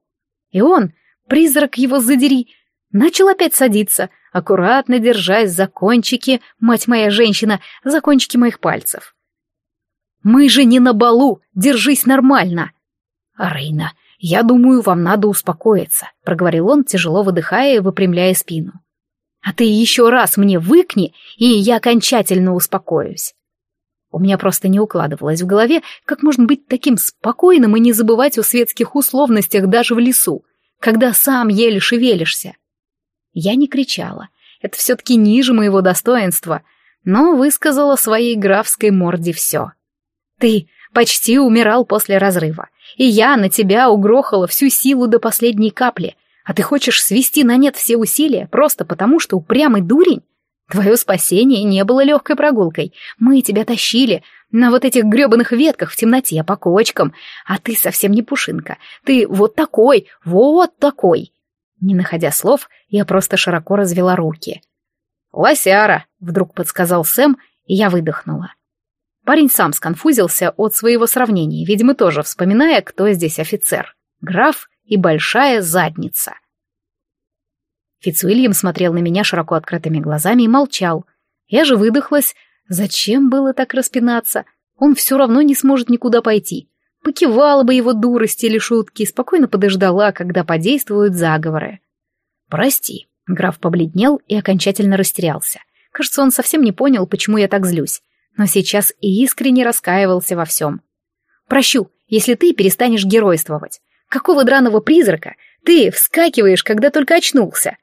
И он, призрак его задери, начал опять садиться, аккуратно держась за кончики, мать моя женщина, за кончики моих пальцев. «Мы же не на балу, держись нормально!» «Рейна, я думаю, вам надо успокоиться», — проговорил он, тяжело выдыхая и выпрямляя спину. «А ты еще раз мне выкни, и я окончательно успокоюсь». У меня просто не укладывалось в голове, как можно быть таким спокойным и не забывать о светских условностях даже в лесу, когда сам еле шевелишься. Я не кричала, это все-таки ниже моего достоинства, но высказала своей графской морде все. Ты почти умирал после разрыва, и я на тебя угрохала всю силу до последней капли, а ты хочешь свести на нет все усилия просто потому, что упрямый дурень? Твое спасение не было легкой прогулкой. Мы тебя тащили на вот этих гребаных ветках в темноте по кочкам, а ты совсем не пушинка. Ты вот такой, вот такой. Не находя слов, я просто широко развела руки. «Лосяра!» — вдруг подсказал Сэм, и я выдохнула. Парень сам сконфузился от своего сравнения, видимо, тоже вспоминая, кто здесь офицер. Граф и большая задница. Фицуильям смотрел на меня широко открытыми глазами и молчал. Я же выдохлась. Зачем было так распинаться? Он все равно не сможет никуда пойти. Покивала бы его дурости или шутки, спокойно подождала, когда подействуют заговоры. «Прости», — граф побледнел и окончательно растерялся. Кажется, он совсем не понял, почему я так злюсь, но сейчас и искренне раскаивался во всем. «Прощу, если ты перестанешь геройствовать. Какого драного призрака ты вскакиваешь, когда только очнулся?»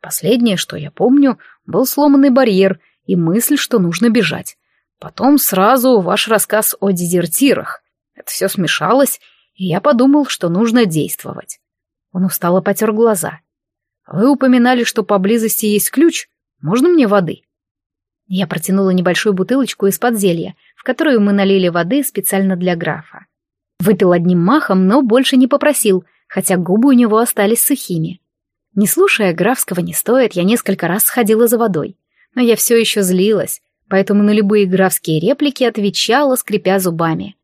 Последнее, что я помню, был сломанный барьер и мысль, что нужно бежать. Потом сразу ваш рассказ о дезертирах. Это все смешалось, и я подумал, что нужно действовать. Он устало потер глаза. Вы упоминали, что поблизости есть ключ. Можно мне воды? Я протянула небольшую бутылочку из-под зелья, в которую мы налили воды специально для графа. Выпил одним махом, но больше не попросил, хотя губы у него остались сухими. Не слушая графского не стоит, я несколько раз сходила за водой. Но я все еще злилась, поэтому на любые графские реплики отвечала, скрипя зубами.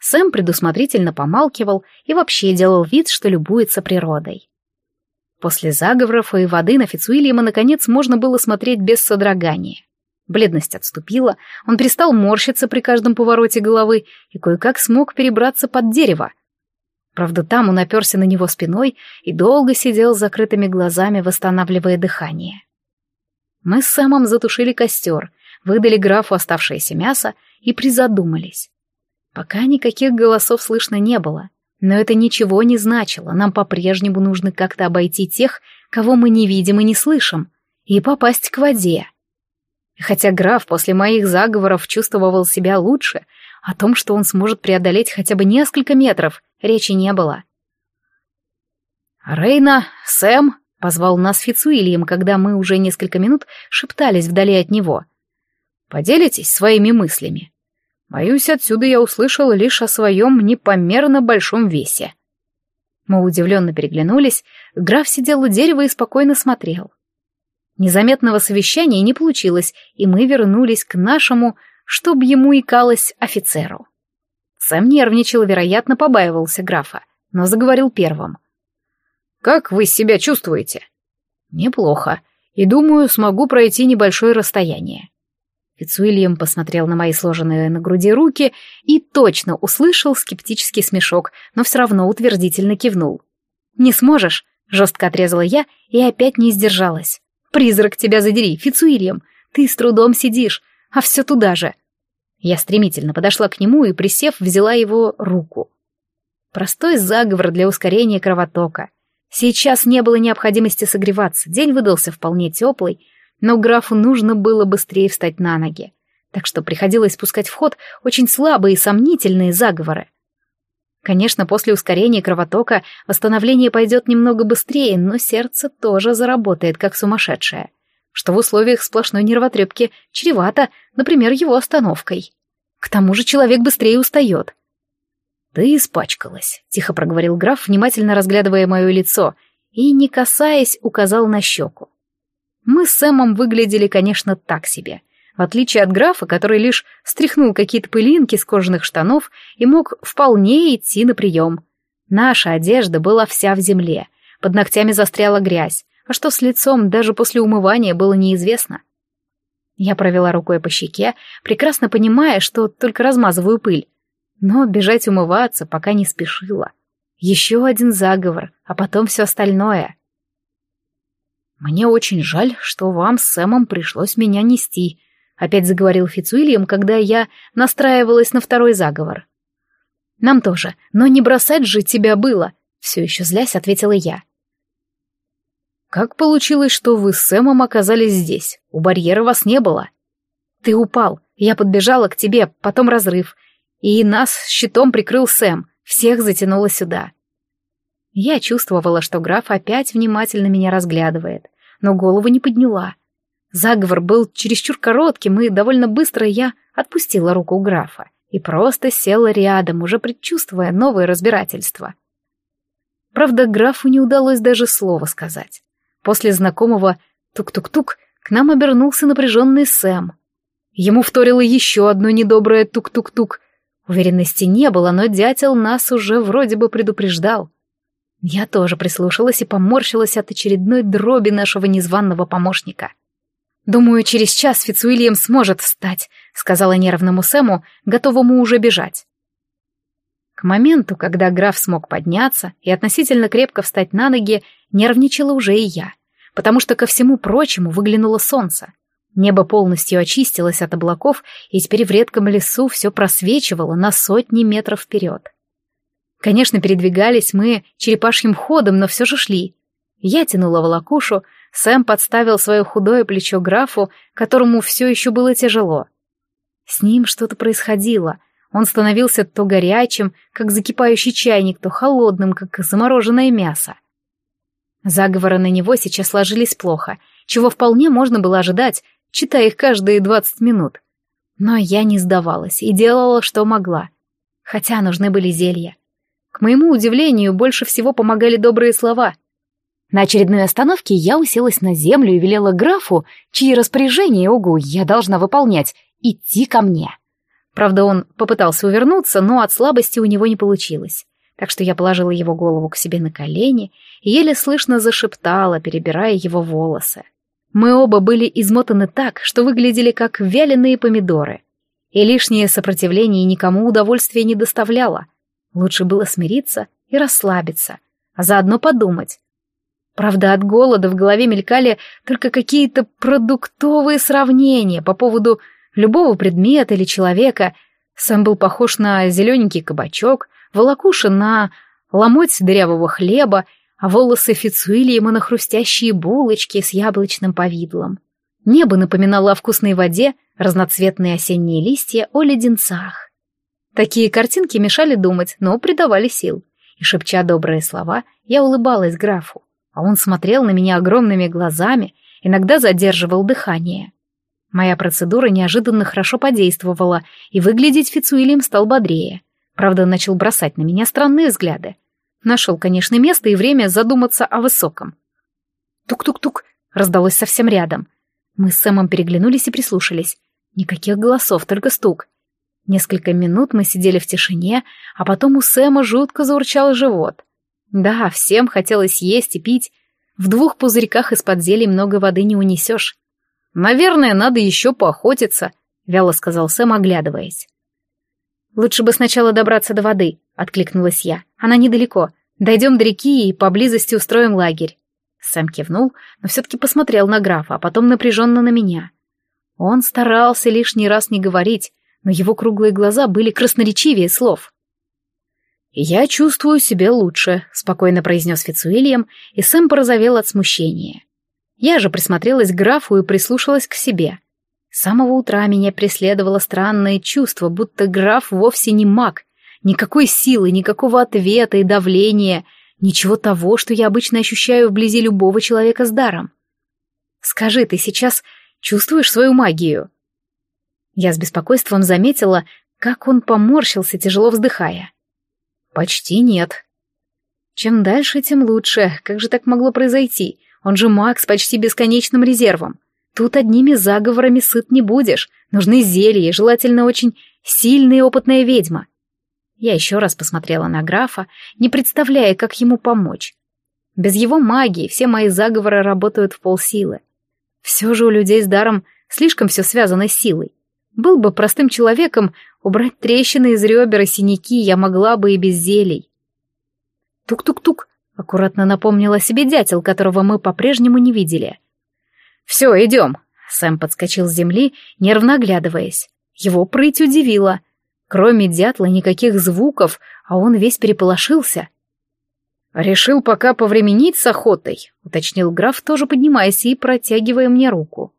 Сэм предусмотрительно помалкивал и вообще делал вид, что любуется природой. После заговоров и воды на Фицуильяма наконец можно было смотреть без содрогания. Бледность отступила, он перестал морщиться при каждом повороте головы и кое-как смог перебраться под дерево. Правда, там он оперся на него спиной и долго сидел с закрытыми глазами, восстанавливая дыхание. Мы с Сэмом затушили костер, выдали графу оставшееся мясо и призадумались. Пока никаких голосов слышно не было, но это ничего не значило, нам по-прежнему нужно как-то обойти тех, кого мы не видим и не слышим, и попасть к воде. Хотя граф после моих заговоров чувствовал себя лучше, о том, что он сможет преодолеть хотя бы несколько метров, речи не было. «Рейна, Сэм!» — позвал нас Фицуильям, когда мы уже несколько минут шептались вдали от него. «Поделитесь своими мыслями?» Боюсь, отсюда я услышал лишь о своем непомерно большом весе. Мы удивленно переглянулись, граф сидел у дерева и спокойно смотрел. Незаметного совещания не получилось, и мы вернулись к нашему, чтоб ему икалось, офицеру. Сэм нервничал, вероятно, побаивался графа, но заговорил первым. «Как вы себя чувствуете?» «Неплохо, и думаю, смогу пройти небольшое расстояние. Фицуильям посмотрел на мои сложенные на груди руки и точно услышал скептический смешок, но все равно утвердительно кивнул. «Не сможешь?» — жестко отрезала я и опять не сдержалась. «Призрак тебя задери, Фицуильям! Ты с трудом сидишь, а все туда же!» Я стремительно подошла к нему и, присев, взяла его руку. Простой заговор для ускорения кровотока. Сейчас не было необходимости согреваться, день выдался вполне теплый, но графу нужно было быстрее встать на ноги, так что приходилось пускать в ход очень слабые и сомнительные заговоры. Конечно, после ускорения кровотока восстановление пойдет немного быстрее, но сердце тоже заработает как сумасшедшее, что в условиях сплошной нервотрепки чревато, например, его остановкой. К тому же человек быстрее устает. «Ты испачкалась», — тихо проговорил граф, внимательно разглядывая мое лицо, и, не касаясь, указал на щеку. Мы с Сэмом выглядели, конечно, так себе. В отличие от графа, который лишь стряхнул какие-то пылинки с кожаных штанов и мог вполне идти на прием. Наша одежда была вся в земле, под ногтями застряла грязь, а что с лицом даже после умывания было неизвестно. Я провела рукой по щеке, прекрасно понимая, что только размазываю пыль. Но бежать умываться пока не спешила. Еще один заговор, а потом все остальное. «Мне очень жаль, что вам с Сэмом пришлось меня нести», — опять заговорил Фицуильям, когда я настраивалась на второй заговор. «Нам тоже, но не бросать же тебя было», — все еще злясь ответила я. «Как получилось, что вы с Сэмом оказались здесь? У барьера вас не было?» «Ты упал, я подбежала к тебе, потом разрыв, и нас щитом прикрыл Сэм, всех затянуло сюда». Я чувствовала, что граф опять внимательно меня разглядывает, но голову не подняла. Заговор был чересчур коротким, и довольно быстро я отпустила руку графа и просто села рядом, уже предчувствуя новое разбирательство. Правда, графу не удалось даже слова сказать. После знакомого «тук-тук-тук» к нам обернулся напряженный Сэм. Ему вторило еще одно недоброе «тук-тук-тук». Уверенности не было, но дятел нас уже вроде бы предупреждал. Я тоже прислушалась и поморщилась от очередной дроби нашего незваного помощника. «Думаю, через час Фицуильям сможет встать», — сказала нервному Сэму, готовому уже бежать. К моменту, когда граф смог подняться и относительно крепко встать на ноги, нервничала уже и я, потому что ко всему прочему выглянуло солнце. Небо полностью очистилось от облаков, и теперь в редком лесу все просвечивало на сотни метров вперед. Конечно, передвигались мы черепашьим ходом, но все же шли. Я тянула волокушу, Сэм подставил свое худое плечо графу, которому все еще было тяжело. С ним что-то происходило. Он становился то горячим, как закипающий чайник, то холодным, как замороженное мясо. Заговоры на него сейчас ложились плохо, чего вполне можно было ожидать, читая их каждые двадцать минут. Но я не сдавалась и делала, что могла. Хотя нужны были зелья. К моему удивлению, больше всего помогали добрые слова. На очередной остановке я уселась на землю и велела графу, чьи распоряжения, угу, я должна выполнять, идти ко мне. Правда, он попытался увернуться, но от слабости у него не получилось. Так что я положила его голову к себе на колени и еле слышно зашептала, перебирая его волосы. Мы оба были измотаны так, что выглядели как вяленые помидоры. И лишнее сопротивление никому удовольствия не доставляло. Лучше было смириться и расслабиться, а заодно подумать. Правда, от голода в голове мелькали только какие-то продуктовые сравнения по поводу любого предмета или человека. Сам был похож на зелененький кабачок, волокуша на ломоть дырявого хлеба а волосы Фицуильяма на хрустящие булочки с яблочным повидлом. Небо напоминало о вкусной воде, разноцветные осенние листья о леденцах. Такие картинки мешали думать, но придавали сил. И, шепча добрые слова, я улыбалась графу, а он смотрел на меня огромными глазами, иногда задерживал дыхание. Моя процедура неожиданно хорошо подействовала, и выглядеть Фицуильям стал бодрее. Правда, начал бросать на меня странные взгляды. Нашел, конечно, место и время задуматься о высоком. Тук-тук-тук раздалось совсем рядом. Мы с Сэмом переглянулись и прислушались. Никаких голосов, только стук. Несколько минут мы сидели в тишине, а потом у Сэма жутко заурчал живот. Да, всем хотелось есть и пить. В двух пузырьках из-под зелий много воды не унесешь. «Наверное, надо еще поохотиться», — вяло сказал Сэм, оглядываясь. «Лучше бы сначала добраться до воды», — откликнулась я. «Она недалеко. Дойдем до реки и поблизости устроим лагерь». Сэм кивнул, но все-таки посмотрел на графа, а потом напряженно на меня. Он старался лишний раз не говорить, но его круглые глаза были красноречивее слов. «Я чувствую себя лучше», — спокойно произнес Фицуильям, и Сэм порозовел от смущения. Я же присмотрелась к графу и прислушалась к себе. С самого утра меня преследовало странное чувство, будто граф вовсе не маг. Никакой силы, никакого ответа и давления, ничего того, что я обычно ощущаю вблизи любого человека с даром. Скажи, ты сейчас чувствуешь свою магию? Я с беспокойством заметила, как он поморщился, тяжело вздыхая. Почти нет. Чем дальше, тем лучше. Как же так могло произойти? Он же маг с почти бесконечным резервом. Тут одними заговорами сыт не будешь. Нужны зелья, желательно очень сильная и опытная ведьма. Я еще раз посмотрела на графа, не представляя, как ему помочь. Без его магии все мои заговоры работают в полсилы. Все же у людей с даром слишком все связано с силой. Был бы простым человеком, убрать трещины из ребер и синяки я могла бы и без зелий. Тук-тук-тук, аккуратно напомнила себе дятел, которого мы по-прежнему не видели. «Все, идем!» Сэм подскочил с земли, нервно оглядываясь. Его прыть удивила. Кроме дятла никаких звуков, а он весь переполошился. «Решил пока повременить с охотой», — уточнил граф, тоже поднимаясь и протягивая мне руку.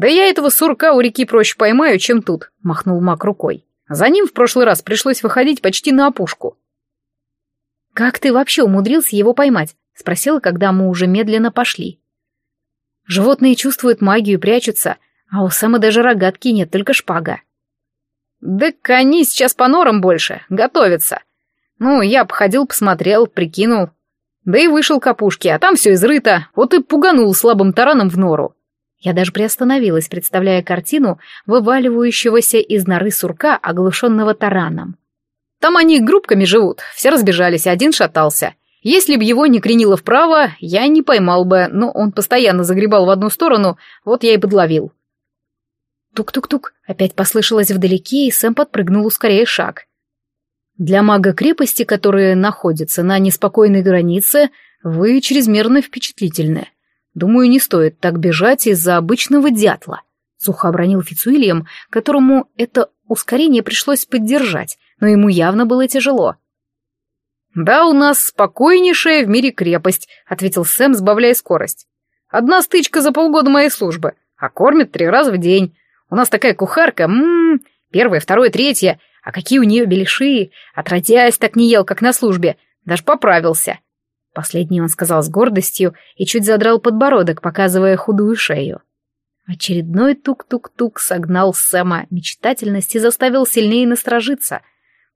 «Да я этого сурка у реки проще поймаю, чем тут», — махнул маг рукой. «За ним в прошлый раз пришлось выходить почти на опушку». «Как ты вообще умудрился его поймать?» — спросила, когда мы уже медленно пошли. Животные чувствуют магию и прячутся, а у Сэма даже рогатки нет, только шпага. Да они сейчас по норам больше, готовятся. Ну, я походил, посмотрел, прикинул. Да и вышел к опушке, а там все изрыто, вот и пуганул слабым тараном в нору. Я даже приостановилась, представляя картину вываливающегося из норы сурка, оглушенного тараном. Там они группками живут, все разбежались, один шатался. Если б его не кренило вправо, я не поймал бы, но он постоянно загребал в одну сторону, вот я и подловил. Тук-тук-тук, опять послышалось вдалеке, и Сэм подпрыгнул, ускоряя шаг. Для мага крепости, которые находятся на неспокойной границе, вы чрезмерно впечатлительны. Думаю, не стоит так бежать из-за обычного дятла. Сухо обронил Фицуильям, которому это ускорение пришлось поддержать, но ему явно было тяжело. «Да, у нас спокойнейшая в мире крепость», — ответил Сэм, сбавляя скорость. «Одна стычка за полгода моей службы, а кормят три раза в день. У нас такая кухарка, ммм, первая, вторая, третья, а какие у нее беляши, отродясь так не ел, как на службе, даже поправился». Последний он сказал с гордостью и чуть задрал подбородок, показывая худую шею. Очередной тук-тук-тук согнал Сэма мечтательность и заставил сильнее насторожиться —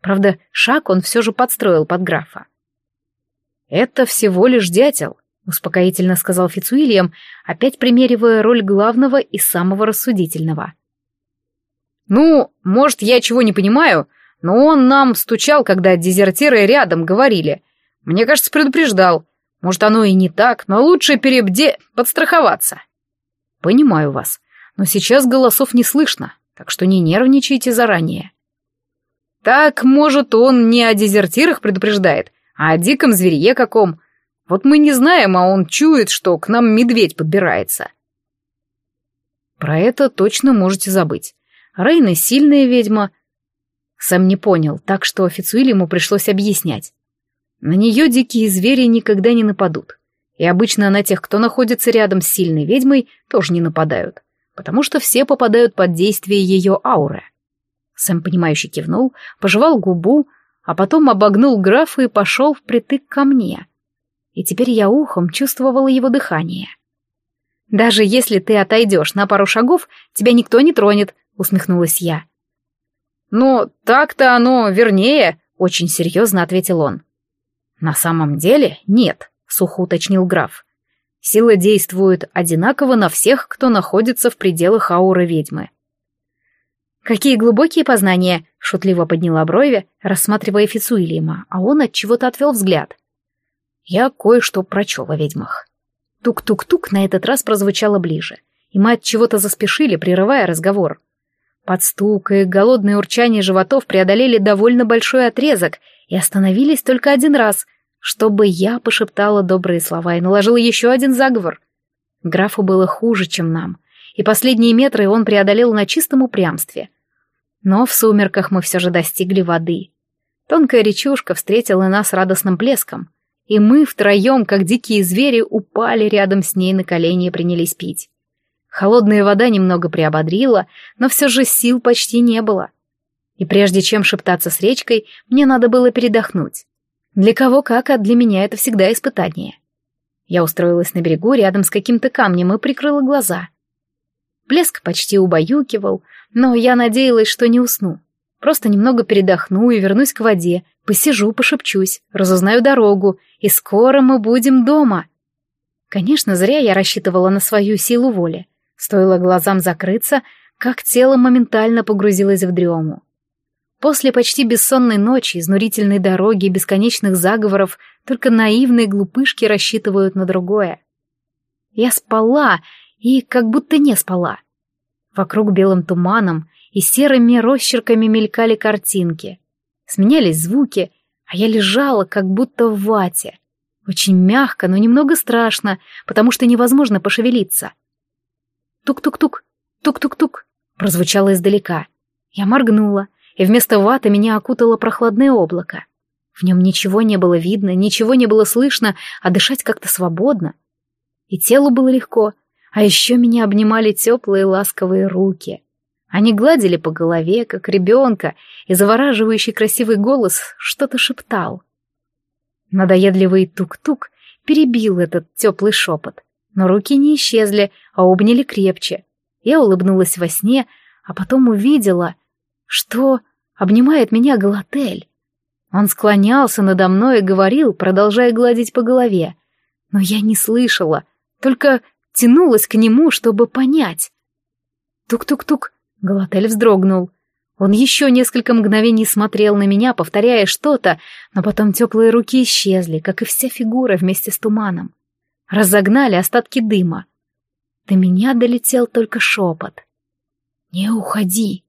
Правда, шаг он все же подстроил под графа. «Это всего лишь дятел», — успокоительно сказал Фицуильям, опять примеривая роль главного и самого рассудительного. «Ну, может, я чего не понимаю, но он нам стучал, когда дезертиры рядом говорили. Мне кажется, предупреждал. Может, оно и не так, но лучше перебде... подстраховаться». «Понимаю вас, но сейчас голосов не слышно, так что не нервничайте заранее». «Так, может, он не о дезертирах предупреждает, а о диком зверье каком. Вот мы не знаем, а он чует, что к нам медведь подбирается». «Про это точно можете забыть. Рейна сильная ведьма». Сэм не понял, так что ему пришлось объяснять. На нее дикие звери никогда не нападут. И обычно на тех, кто находится рядом с сильной ведьмой, тоже не нападают, потому что все попадают под действие ее ауры. Сэм, понимающе кивнул, пожевал губу, а потом обогнул графа и пошел впритык ко мне. И теперь я ухом чувствовала его дыхание. «Даже если ты отойдешь на пару шагов, тебя никто не тронет», — усмехнулась я. «Ну, так-то оно вернее», — очень серьезно ответил он. «На самом деле нет», — сухо уточнил граф. «Сила действует одинаково на всех, кто находится в пределах ауры ведьмы. «Какие глубокие познания!» — шутливо подняла брови, рассматривая Фицуильяма, а он от чего-то отвел взгляд. Я кое-что прочел о ведьмах. Тук-тук-тук на этот раз прозвучало ближе, и мы от чего-то заспешили, прерывая разговор. Под стук и голодное урчание животов преодолели довольно большой отрезок и остановились только один раз, чтобы я пошептала добрые слова и наложила еще один заговор. Графу было хуже, чем нам, и последние метры он преодолел на чистом упрямстве. Но в сумерках мы все же достигли воды. Тонкая речушка встретила нас радостным плеском, и мы втроем, как дикие звери, упали рядом с ней на колени и принялись пить. Холодная вода немного приободрила, но все же сил почти не было. И прежде чем шептаться с речкой, мне надо было передохнуть. Для кого как, а для меня это всегда испытание. Я устроилась на берегу рядом с каким-то камнем и прикрыла глаза. Плеск почти убаюкивал, но я надеялась, что не усну. Просто немного передохну и вернусь к воде, посижу, пошепчусь, разузнаю дорогу, и скоро мы будем дома. Конечно, зря я рассчитывала на свою силу воли. Стоило глазам закрыться, как тело моментально погрузилось в дрему. После почти бессонной ночи, изнурительной дороги и бесконечных заговоров только наивные глупышки рассчитывают на другое. Я спала и как будто не спала. Вокруг белым туманом и серыми росчерками мелькали картинки. Сменялись звуки, а я лежала как будто в вате. Очень мягко, но немного страшно, потому что невозможно пошевелиться. Тук-тук-тук, тук-тук-тук, прозвучало издалека. Я моргнула, и вместо ваты меня окутало прохладное облако. В нем ничего не было видно, ничего не было слышно, а дышать как-то свободно. И телу было легко — а еще меня обнимали теплые ласковые руки. Они гладили по голове, как ребенка, и завораживающий красивый голос что-то шептал. Надоедливый тук-тук перебил этот теплый шепот, но руки не исчезли, а обняли крепче. Я улыбнулась во сне, а потом увидела, что обнимает меня Галатель. Он склонялся надо мной и говорил, продолжая гладить по голове. Но я не слышала, только тянулась к нему, чтобы понять. Тук-тук-тук, Галатель вздрогнул. Он еще несколько мгновений смотрел на меня, повторяя что-то, но потом теплые руки исчезли, как и вся фигура вместе с туманом. Разогнали остатки дыма. До меня долетел только шепот. «Не уходи!»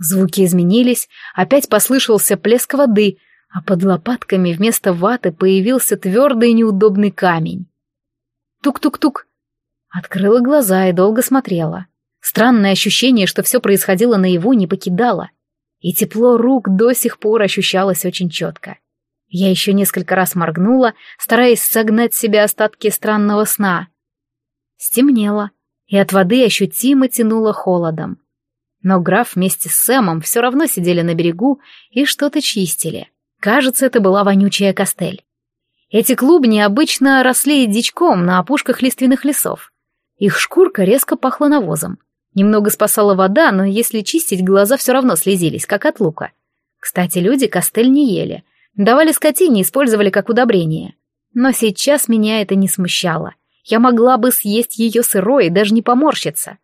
Звуки изменились, опять послышался плеск воды, а под лопатками вместо ваты появился твердый и неудобный камень. Тук-тук-тук, Открыла глаза и долго смотрела. Странное ощущение, что все происходило наяву, не покидало. И тепло рук до сих пор ощущалось очень четко. Я еще несколько раз моргнула, стараясь согнать себе остатки странного сна. Стемнело, и от воды ощутимо тянуло холодом. Но граф вместе с Сэмом все равно сидели на берегу и что-то чистили. Кажется, это была вонючая костель. Эти клубни обычно росли дичком на опушках лиственных лесов. Их шкурка резко пахла навозом. Немного спасала вода, но если чистить, глаза все равно слезились, как от лука. Кстати, люди костыль не ели. Давали скотине, использовали как удобрение. Но сейчас меня это не смущало. Я могла бы съесть ее сырой и даже не поморщиться.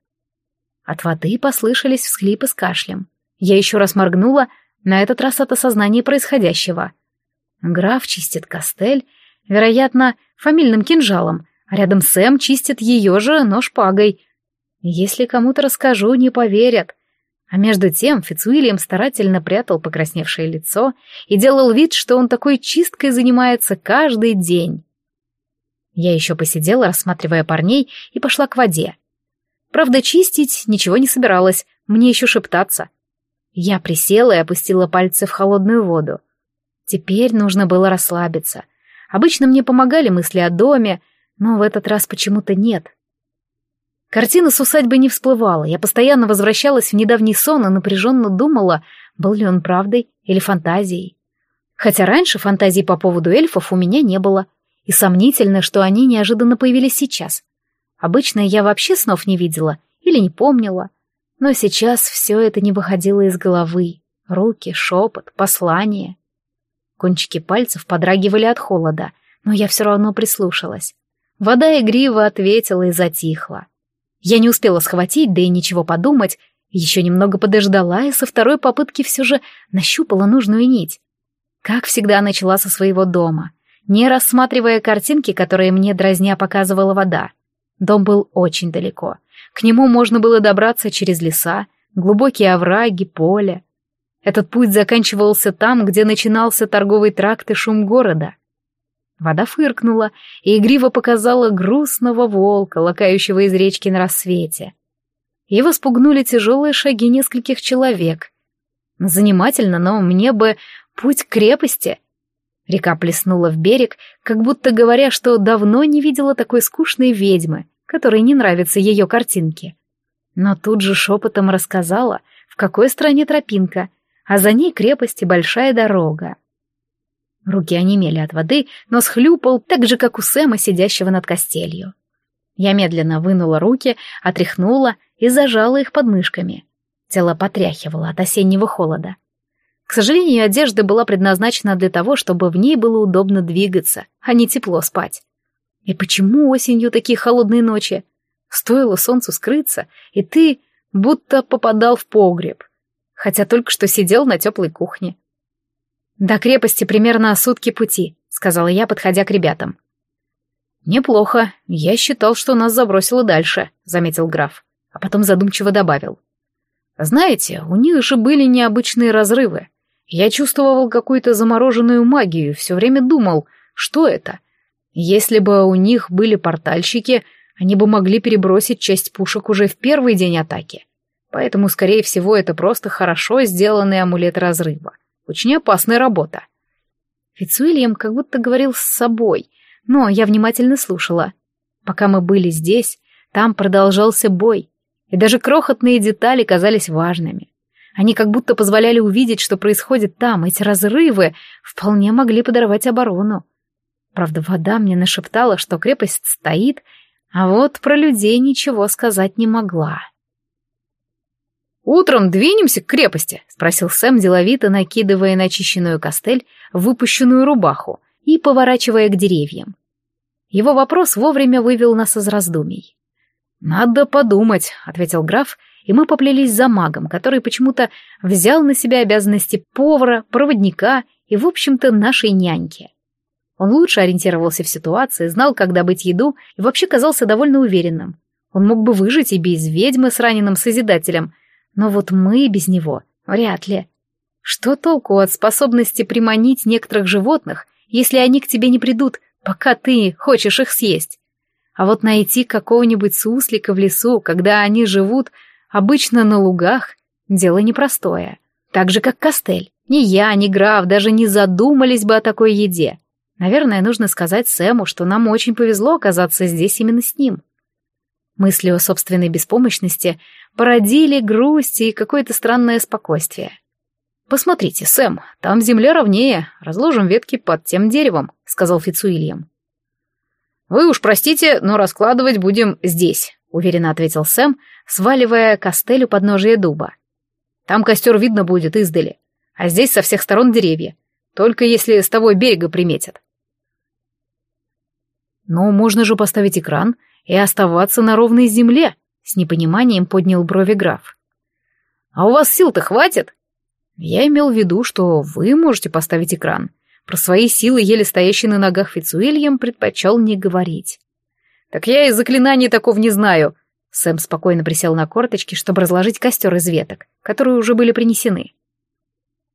От воды послышались всхлипы с кашлем. Я еще раз моргнула, на этот раз от осознания происходящего. Граф чистит костель, вероятно, фамильным кинжалом, а рядом Сэм чистит ее же, но шпагой. Если кому-то расскажу, не поверят. А между тем Фицуильям старательно прятал покрасневшее лицо и делал вид, что он такой чисткой занимается каждый день. Я еще посидела, рассматривая парней, и пошла к воде. Правда, чистить ничего не собиралась, мне еще шептаться. Я присела и опустила пальцы в холодную воду. Теперь нужно было расслабиться. Обычно мне помогали мысли о доме, но в этот раз почему-то нет. Картина с усадьбой не всплывала, я постоянно возвращалась в недавний сон и напряженно думала, был ли он правдой или фантазией. Хотя раньше фантазий по поводу эльфов у меня не было, и сомнительно, что они неожиданно появились сейчас. Обычно я вообще снов не видела или не помнила, но сейчас все это не выходило из головы. Руки, шепот, послание. Кончики пальцев подрагивали от холода, но я все равно прислушалась. Вода игриво ответила и затихла. Я не успела схватить, да и ничего подумать, еще немного подождала и со второй попытки все же нащупала нужную нить. Как всегда начала со своего дома, не рассматривая картинки, которые мне дразня показывала вода. Дом был очень далеко. К нему можно было добраться через леса, глубокие овраги, поле. Этот путь заканчивался там, где начинался торговый тракт и шум города. Вода фыркнула и игриво показала грустного волка, лакающего из речки на рассвете. Его спугнули тяжелые шаги нескольких человек. Занимательно, но мне бы путь к крепости. Река плеснула в берег, как будто говоря, что давно не видела такой скучной ведьмы, которой не нравятся ее картинки. Но тут же шепотом рассказала, в какой стране тропинка, а за ней крепость и большая дорога. Руки онемели от воды, но схлюпал так же, как у Сэма, сидящего над костелью. Я медленно вынула руки, отряхнула и зажала их под мышками. Тело потряхивало от осеннего холода. К сожалению, одежда была предназначена для того, чтобы в ней было удобно двигаться, а не тепло спать. И почему осенью такие холодные ночи? Стоило солнцу скрыться, и ты будто попадал в погреб, хотя только что сидел на теплой кухне. «До крепости примерно сутки пути», — сказала я, подходя к ребятам. «Неплохо. Я считал, что нас забросило дальше», — заметил граф, а потом задумчиво добавил. «Знаете, у них же были необычные разрывы. Я чувствовал какую-то замороженную магию, все время думал, что это. Если бы у них были портальщики, они бы могли перебросить часть пушек уже в первый день атаки. Поэтому, скорее всего, это просто хорошо сделанный амулет разрыва. Очень опасная работа. Фицуильям как будто говорил с собой, но я внимательно слушала. Пока мы были здесь, там продолжался бой, и даже крохотные детали казались важными. Они как будто позволяли увидеть, что происходит там, эти разрывы вполне могли подорвать оборону. Правда, вода мне нашептала, что крепость стоит, а вот про людей ничего сказать не могла. «Утром двинемся к крепости?» — спросил Сэм, деловито накидывая начищенную костель в выпущенную рубаху и поворачивая к деревьям. Его вопрос вовремя вывел нас из раздумий. «Надо подумать», — ответил граф, и мы поплелись за магом, который почему-то взял на себя обязанности повара, проводника и, в общем-то, нашей няньки. Он лучше ориентировался в ситуации, знал, как добыть еду и вообще казался довольно уверенным. Он мог бы выжить и без ведьмы с раненым Созидателем — но вот мы без него вряд ли. Что толку от способности приманить некоторых животных, если они к тебе не придут, пока ты хочешь их съесть? А вот найти какого-нибудь суслика в лесу, когда они живут обычно на лугах, дело непростое. Так же, как Костель. Ни я, ни граф даже не задумались бы о такой еде. Наверное, нужно сказать Сэму, что нам очень повезло оказаться здесь именно с ним. Мысли о собственной беспомощности породили грусть и какое-то странное спокойствие. «Посмотрите, Сэм, там земля ровнее, разложим ветки под тем деревом», — сказал Фицуильям. «Вы уж простите, но раскладывать будем здесь», — уверенно ответил Сэм, сваливая костель у подножия дуба. «Там костер видно будет издали. а здесь со всех сторон деревья. Только если с того берега приметят. Но можно же поставить экран и оставаться на ровной земле, с непониманием поднял брови граф. А у вас сил-то хватит? Я имел в виду, что вы можете поставить экран. Про свои силы, еле стоящие на ногах Фицуэльям, предпочел не говорить. Так я и заклинаний такого не знаю. Сэм спокойно присел на корточки, чтобы разложить костер из веток, которые уже были принесены.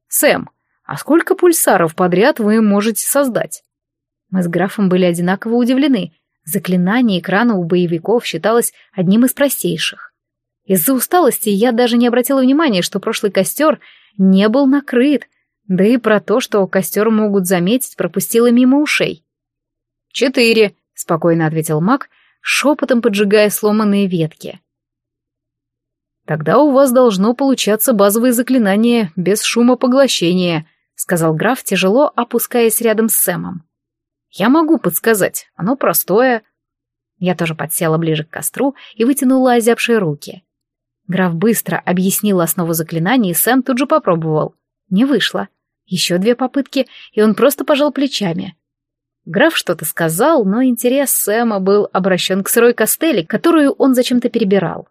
Сэм, а сколько пульсаров подряд вы можете создать? Мы с графом были одинаково удивлены. Заклинание экрана у боевиков считалось одним из простейших. Из-за усталости я даже не обратила внимания, что прошлый костер не был накрыт, да и про то, что костер могут заметить, пропустила мимо ушей. «Четыре», — спокойно ответил маг, шепотом поджигая сломанные ветки. «Тогда у вас должно получаться базовое заклинание без шума поглощения», — сказал граф, тяжело опускаясь рядом с Сэмом. «Я могу подсказать, оно простое». Я тоже подсела ближе к костру и вытянула озябшие руки. Граф быстро объяснил основу заклинания, и Сэм тут же попробовал. Не вышло. Еще две попытки, и он просто пожал плечами. Граф что-то сказал, но интерес Сэма был обращен к сырой костели, которую он зачем-то перебирал.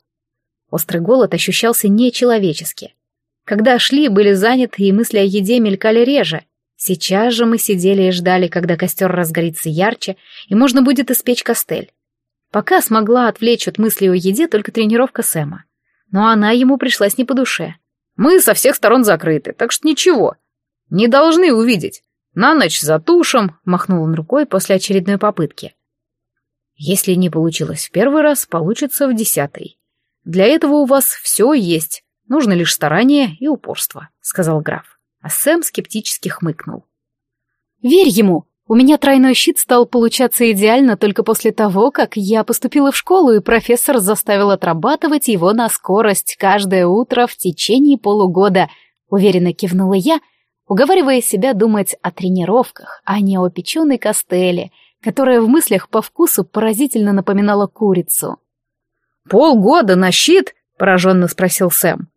Острый голод ощущался нечеловечески. Когда шли, были заняты, и мысли о еде мелькали реже. Сейчас же мы сидели и ждали, когда костер разгорится ярче, и можно будет испечь костель. Пока смогла отвлечь от мысли о еде только тренировка Сэма. Но она ему пришлась не по душе. «Мы со всех сторон закрыты, так что ничего. Не должны увидеть. На ночь затушим», — махнул он рукой после очередной попытки. «Если не получилось в первый раз, получится в десятый. Для этого у вас все есть, нужно лишь старание и упорство», — сказал граф. А Сэм скептически хмыкнул. «Верь ему!» У меня тройной щит стал получаться идеально только после того, как я поступила в школу, и профессор заставил отрабатывать его на скорость каждое утро в течение полугода. Уверенно кивнула я, уговаривая себя думать о тренировках, а не о печеной костеле, которая в мыслях по вкусу поразительно напоминала курицу. «Полгода на щит?» — пораженно спросил Сэм.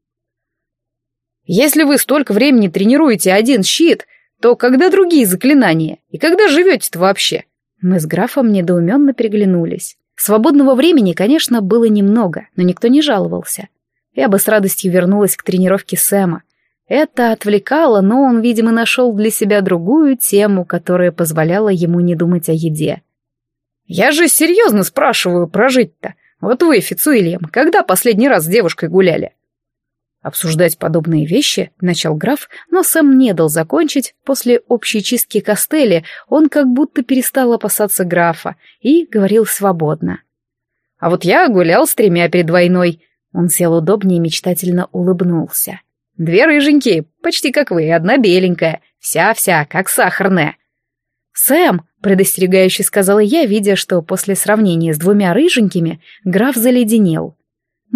«Если вы столько времени тренируете один щит, то когда другие заклинания? И когда живете-то вообще?» Мы с графом недоуменно переглянулись. Свободного времени, конечно, было немного, но никто не жаловался. Я бы с радостью вернулась к тренировке Сэма. Это отвлекало, но он, видимо, нашел для себя другую тему, которая позволяла ему не думать о еде. «Я же серьезно спрашиваю про жить-то. Вот вы, Фицуильям, когда последний раз с девушкой гуляли?» Обсуждать подобные вещи начал граф, но Сэм не дал закончить. После общей чистки костели он как будто перестал опасаться графа и говорил свободно. «А вот я гулял с тремя перед войной». Он сел удобнее и мечтательно улыбнулся. «Две рыженькие, почти как вы, одна беленькая, вся-вся, как сахарная». «Сэм», — предостерегающе сказала я, видя, что после сравнения с двумя рыженькими граф заледенел.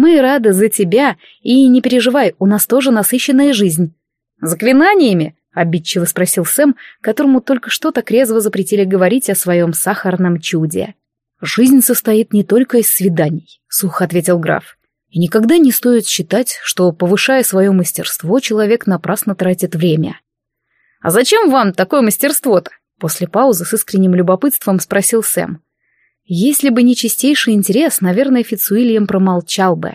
Мы рады за тебя, и не переживай, у нас тоже насыщенная жизнь». «Заклинаниями?» — обидчиво спросил Сэм, которому только что так резво запретили говорить о своем сахарном чуде. «Жизнь состоит не только из свиданий», — сухо ответил граф. «И никогда не стоит считать, что, повышая свое мастерство, человек напрасно тратит время». «А зачем вам такое мастерство-то?» После паузы с искренним любопытством спросил Сэм. Если бы не чистейший интерес, наверное, Фицуильям промолчал бы.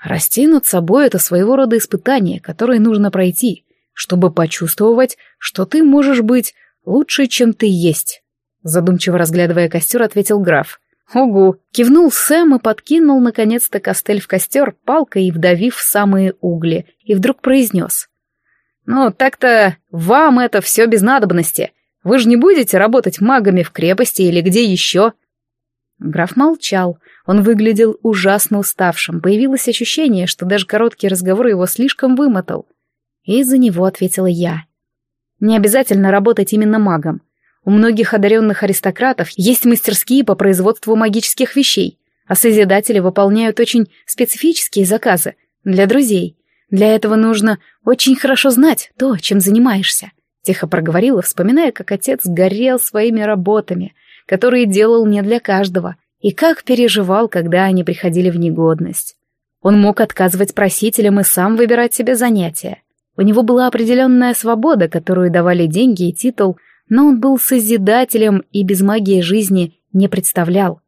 Расти над собой — это своего рода испытание, которое нужно пройти, чтобы почувствовать, что ты можешь быть лучше, чем ты есть. Задумчиво разглядывая костер, ответил граф. «Угу!» — кивнул Сэм и подкинул наконец-то костель в костер палкой, вдавив в самые угли, и вдруг произнес. «Ну, так-то вам это все без надобности. Вы же не будете работать магами в крепости или где еще?» Граф молчал. Он выглядел ужасно уставшим. Появилось ощущение, что даже короткий разговор его слишком вымотал. И за него ответила я. «Не обязательно работать именно магом. У многих одаренных аристократов есть мастерские по производству магических вещей, а Созидатели выполняют очень специфические заказы для друзей. Для этого нужно очень хорошо знать то, чем занимаешься. Тихо проговорила, вспоминая, как отец горел своими работами, которые делал не для каждого, и как переживал, когда они приходили в негодность. Он мог отказывать просителям и сам выбирать себе занятия. У него была определенная свобода, которую давали деньги и титул, но он был созидателем и без магии жизни не представлял.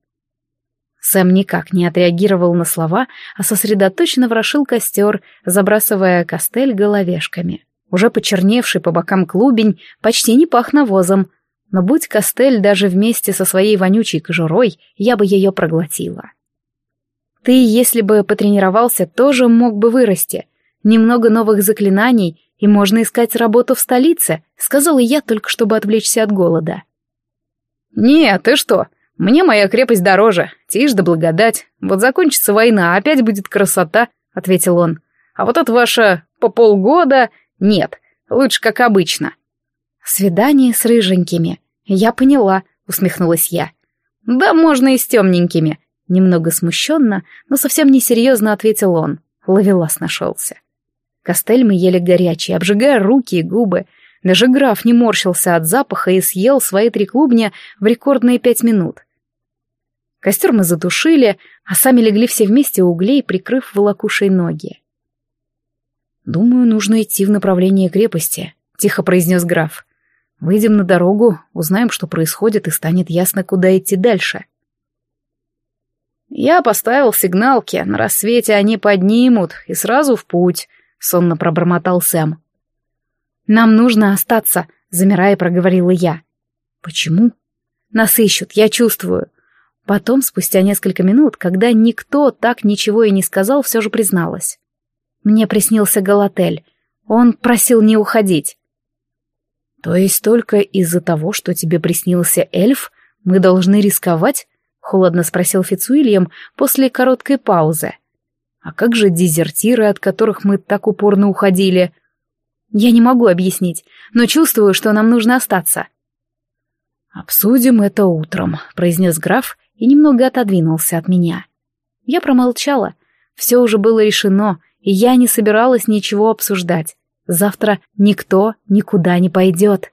Сэм никак не отреагировал на слова, а сосредоточенно ворошил костер, забрасывая костель головешками. Уже почерневший по бокам клубень почти не пах навозом, но будь костель даже вместе со своей вонючей кожурой, я бы ее проглотила. Ты, если бы потренировался, тоже мог бы вырасти. Немного новых заклинаний, и можно искать работу в столице, сказала я только, чтобы отвлечься от голода. «Нет, ты что? Мне моя крепость дороже. Тишь да благодать. Вот закончится война, опять будет красота», — ответил он. «А вот это ваше по полгода... Нет, лучше как обычно». «Свидание с рыженькими. Я поняла», — усмехнулась я. «Да можно и с темненькими», — немного смущенно, но совсем несерьезно ответил он. Ловелас нашелся. Костель мы ели горячий, обжигая руки и губы. Даже граф не морщился от запаха и съел свои три клубня в рекордные пять минут. Костер мы затушили, а сами легли все вместе у углей, прикрыв волокушей ноги. «Думаю, нужно идти в направлении крепости», — тихо произнес граф. «Выйдем на дорогу, узнаем, что происходит, и станет ясно, куда идти дальше». «Я поставил сигналки, на рассвете они поднимут, и сразу в путь», — сонно пробормотал Сэм. «Нам нужно остаться», — замирая, проговорила я. «Почему?» «Нас ищут, я чувствую». Потом, спустя несколько минут, когда никто так ничего и не сказал, все же призналась. Мне приснился Галатель. Он просил не уходить. «То есть только из-за того, что тебе приснился эльф, мы должны рисковать?» — холодно спросил Фицуильям после короткой паузы. «А как же дезертиры, от которых мы так упорно уходили?» «Я не могу объяснить, но чувствую, что нам нужно остаться». «Обсудим это утром», — произнес граф и немного отодвинулся от меня. Я промолчала. Все уже было решено, я не собиралась ничего обсуждать. Завтра никто никуда не пойдет.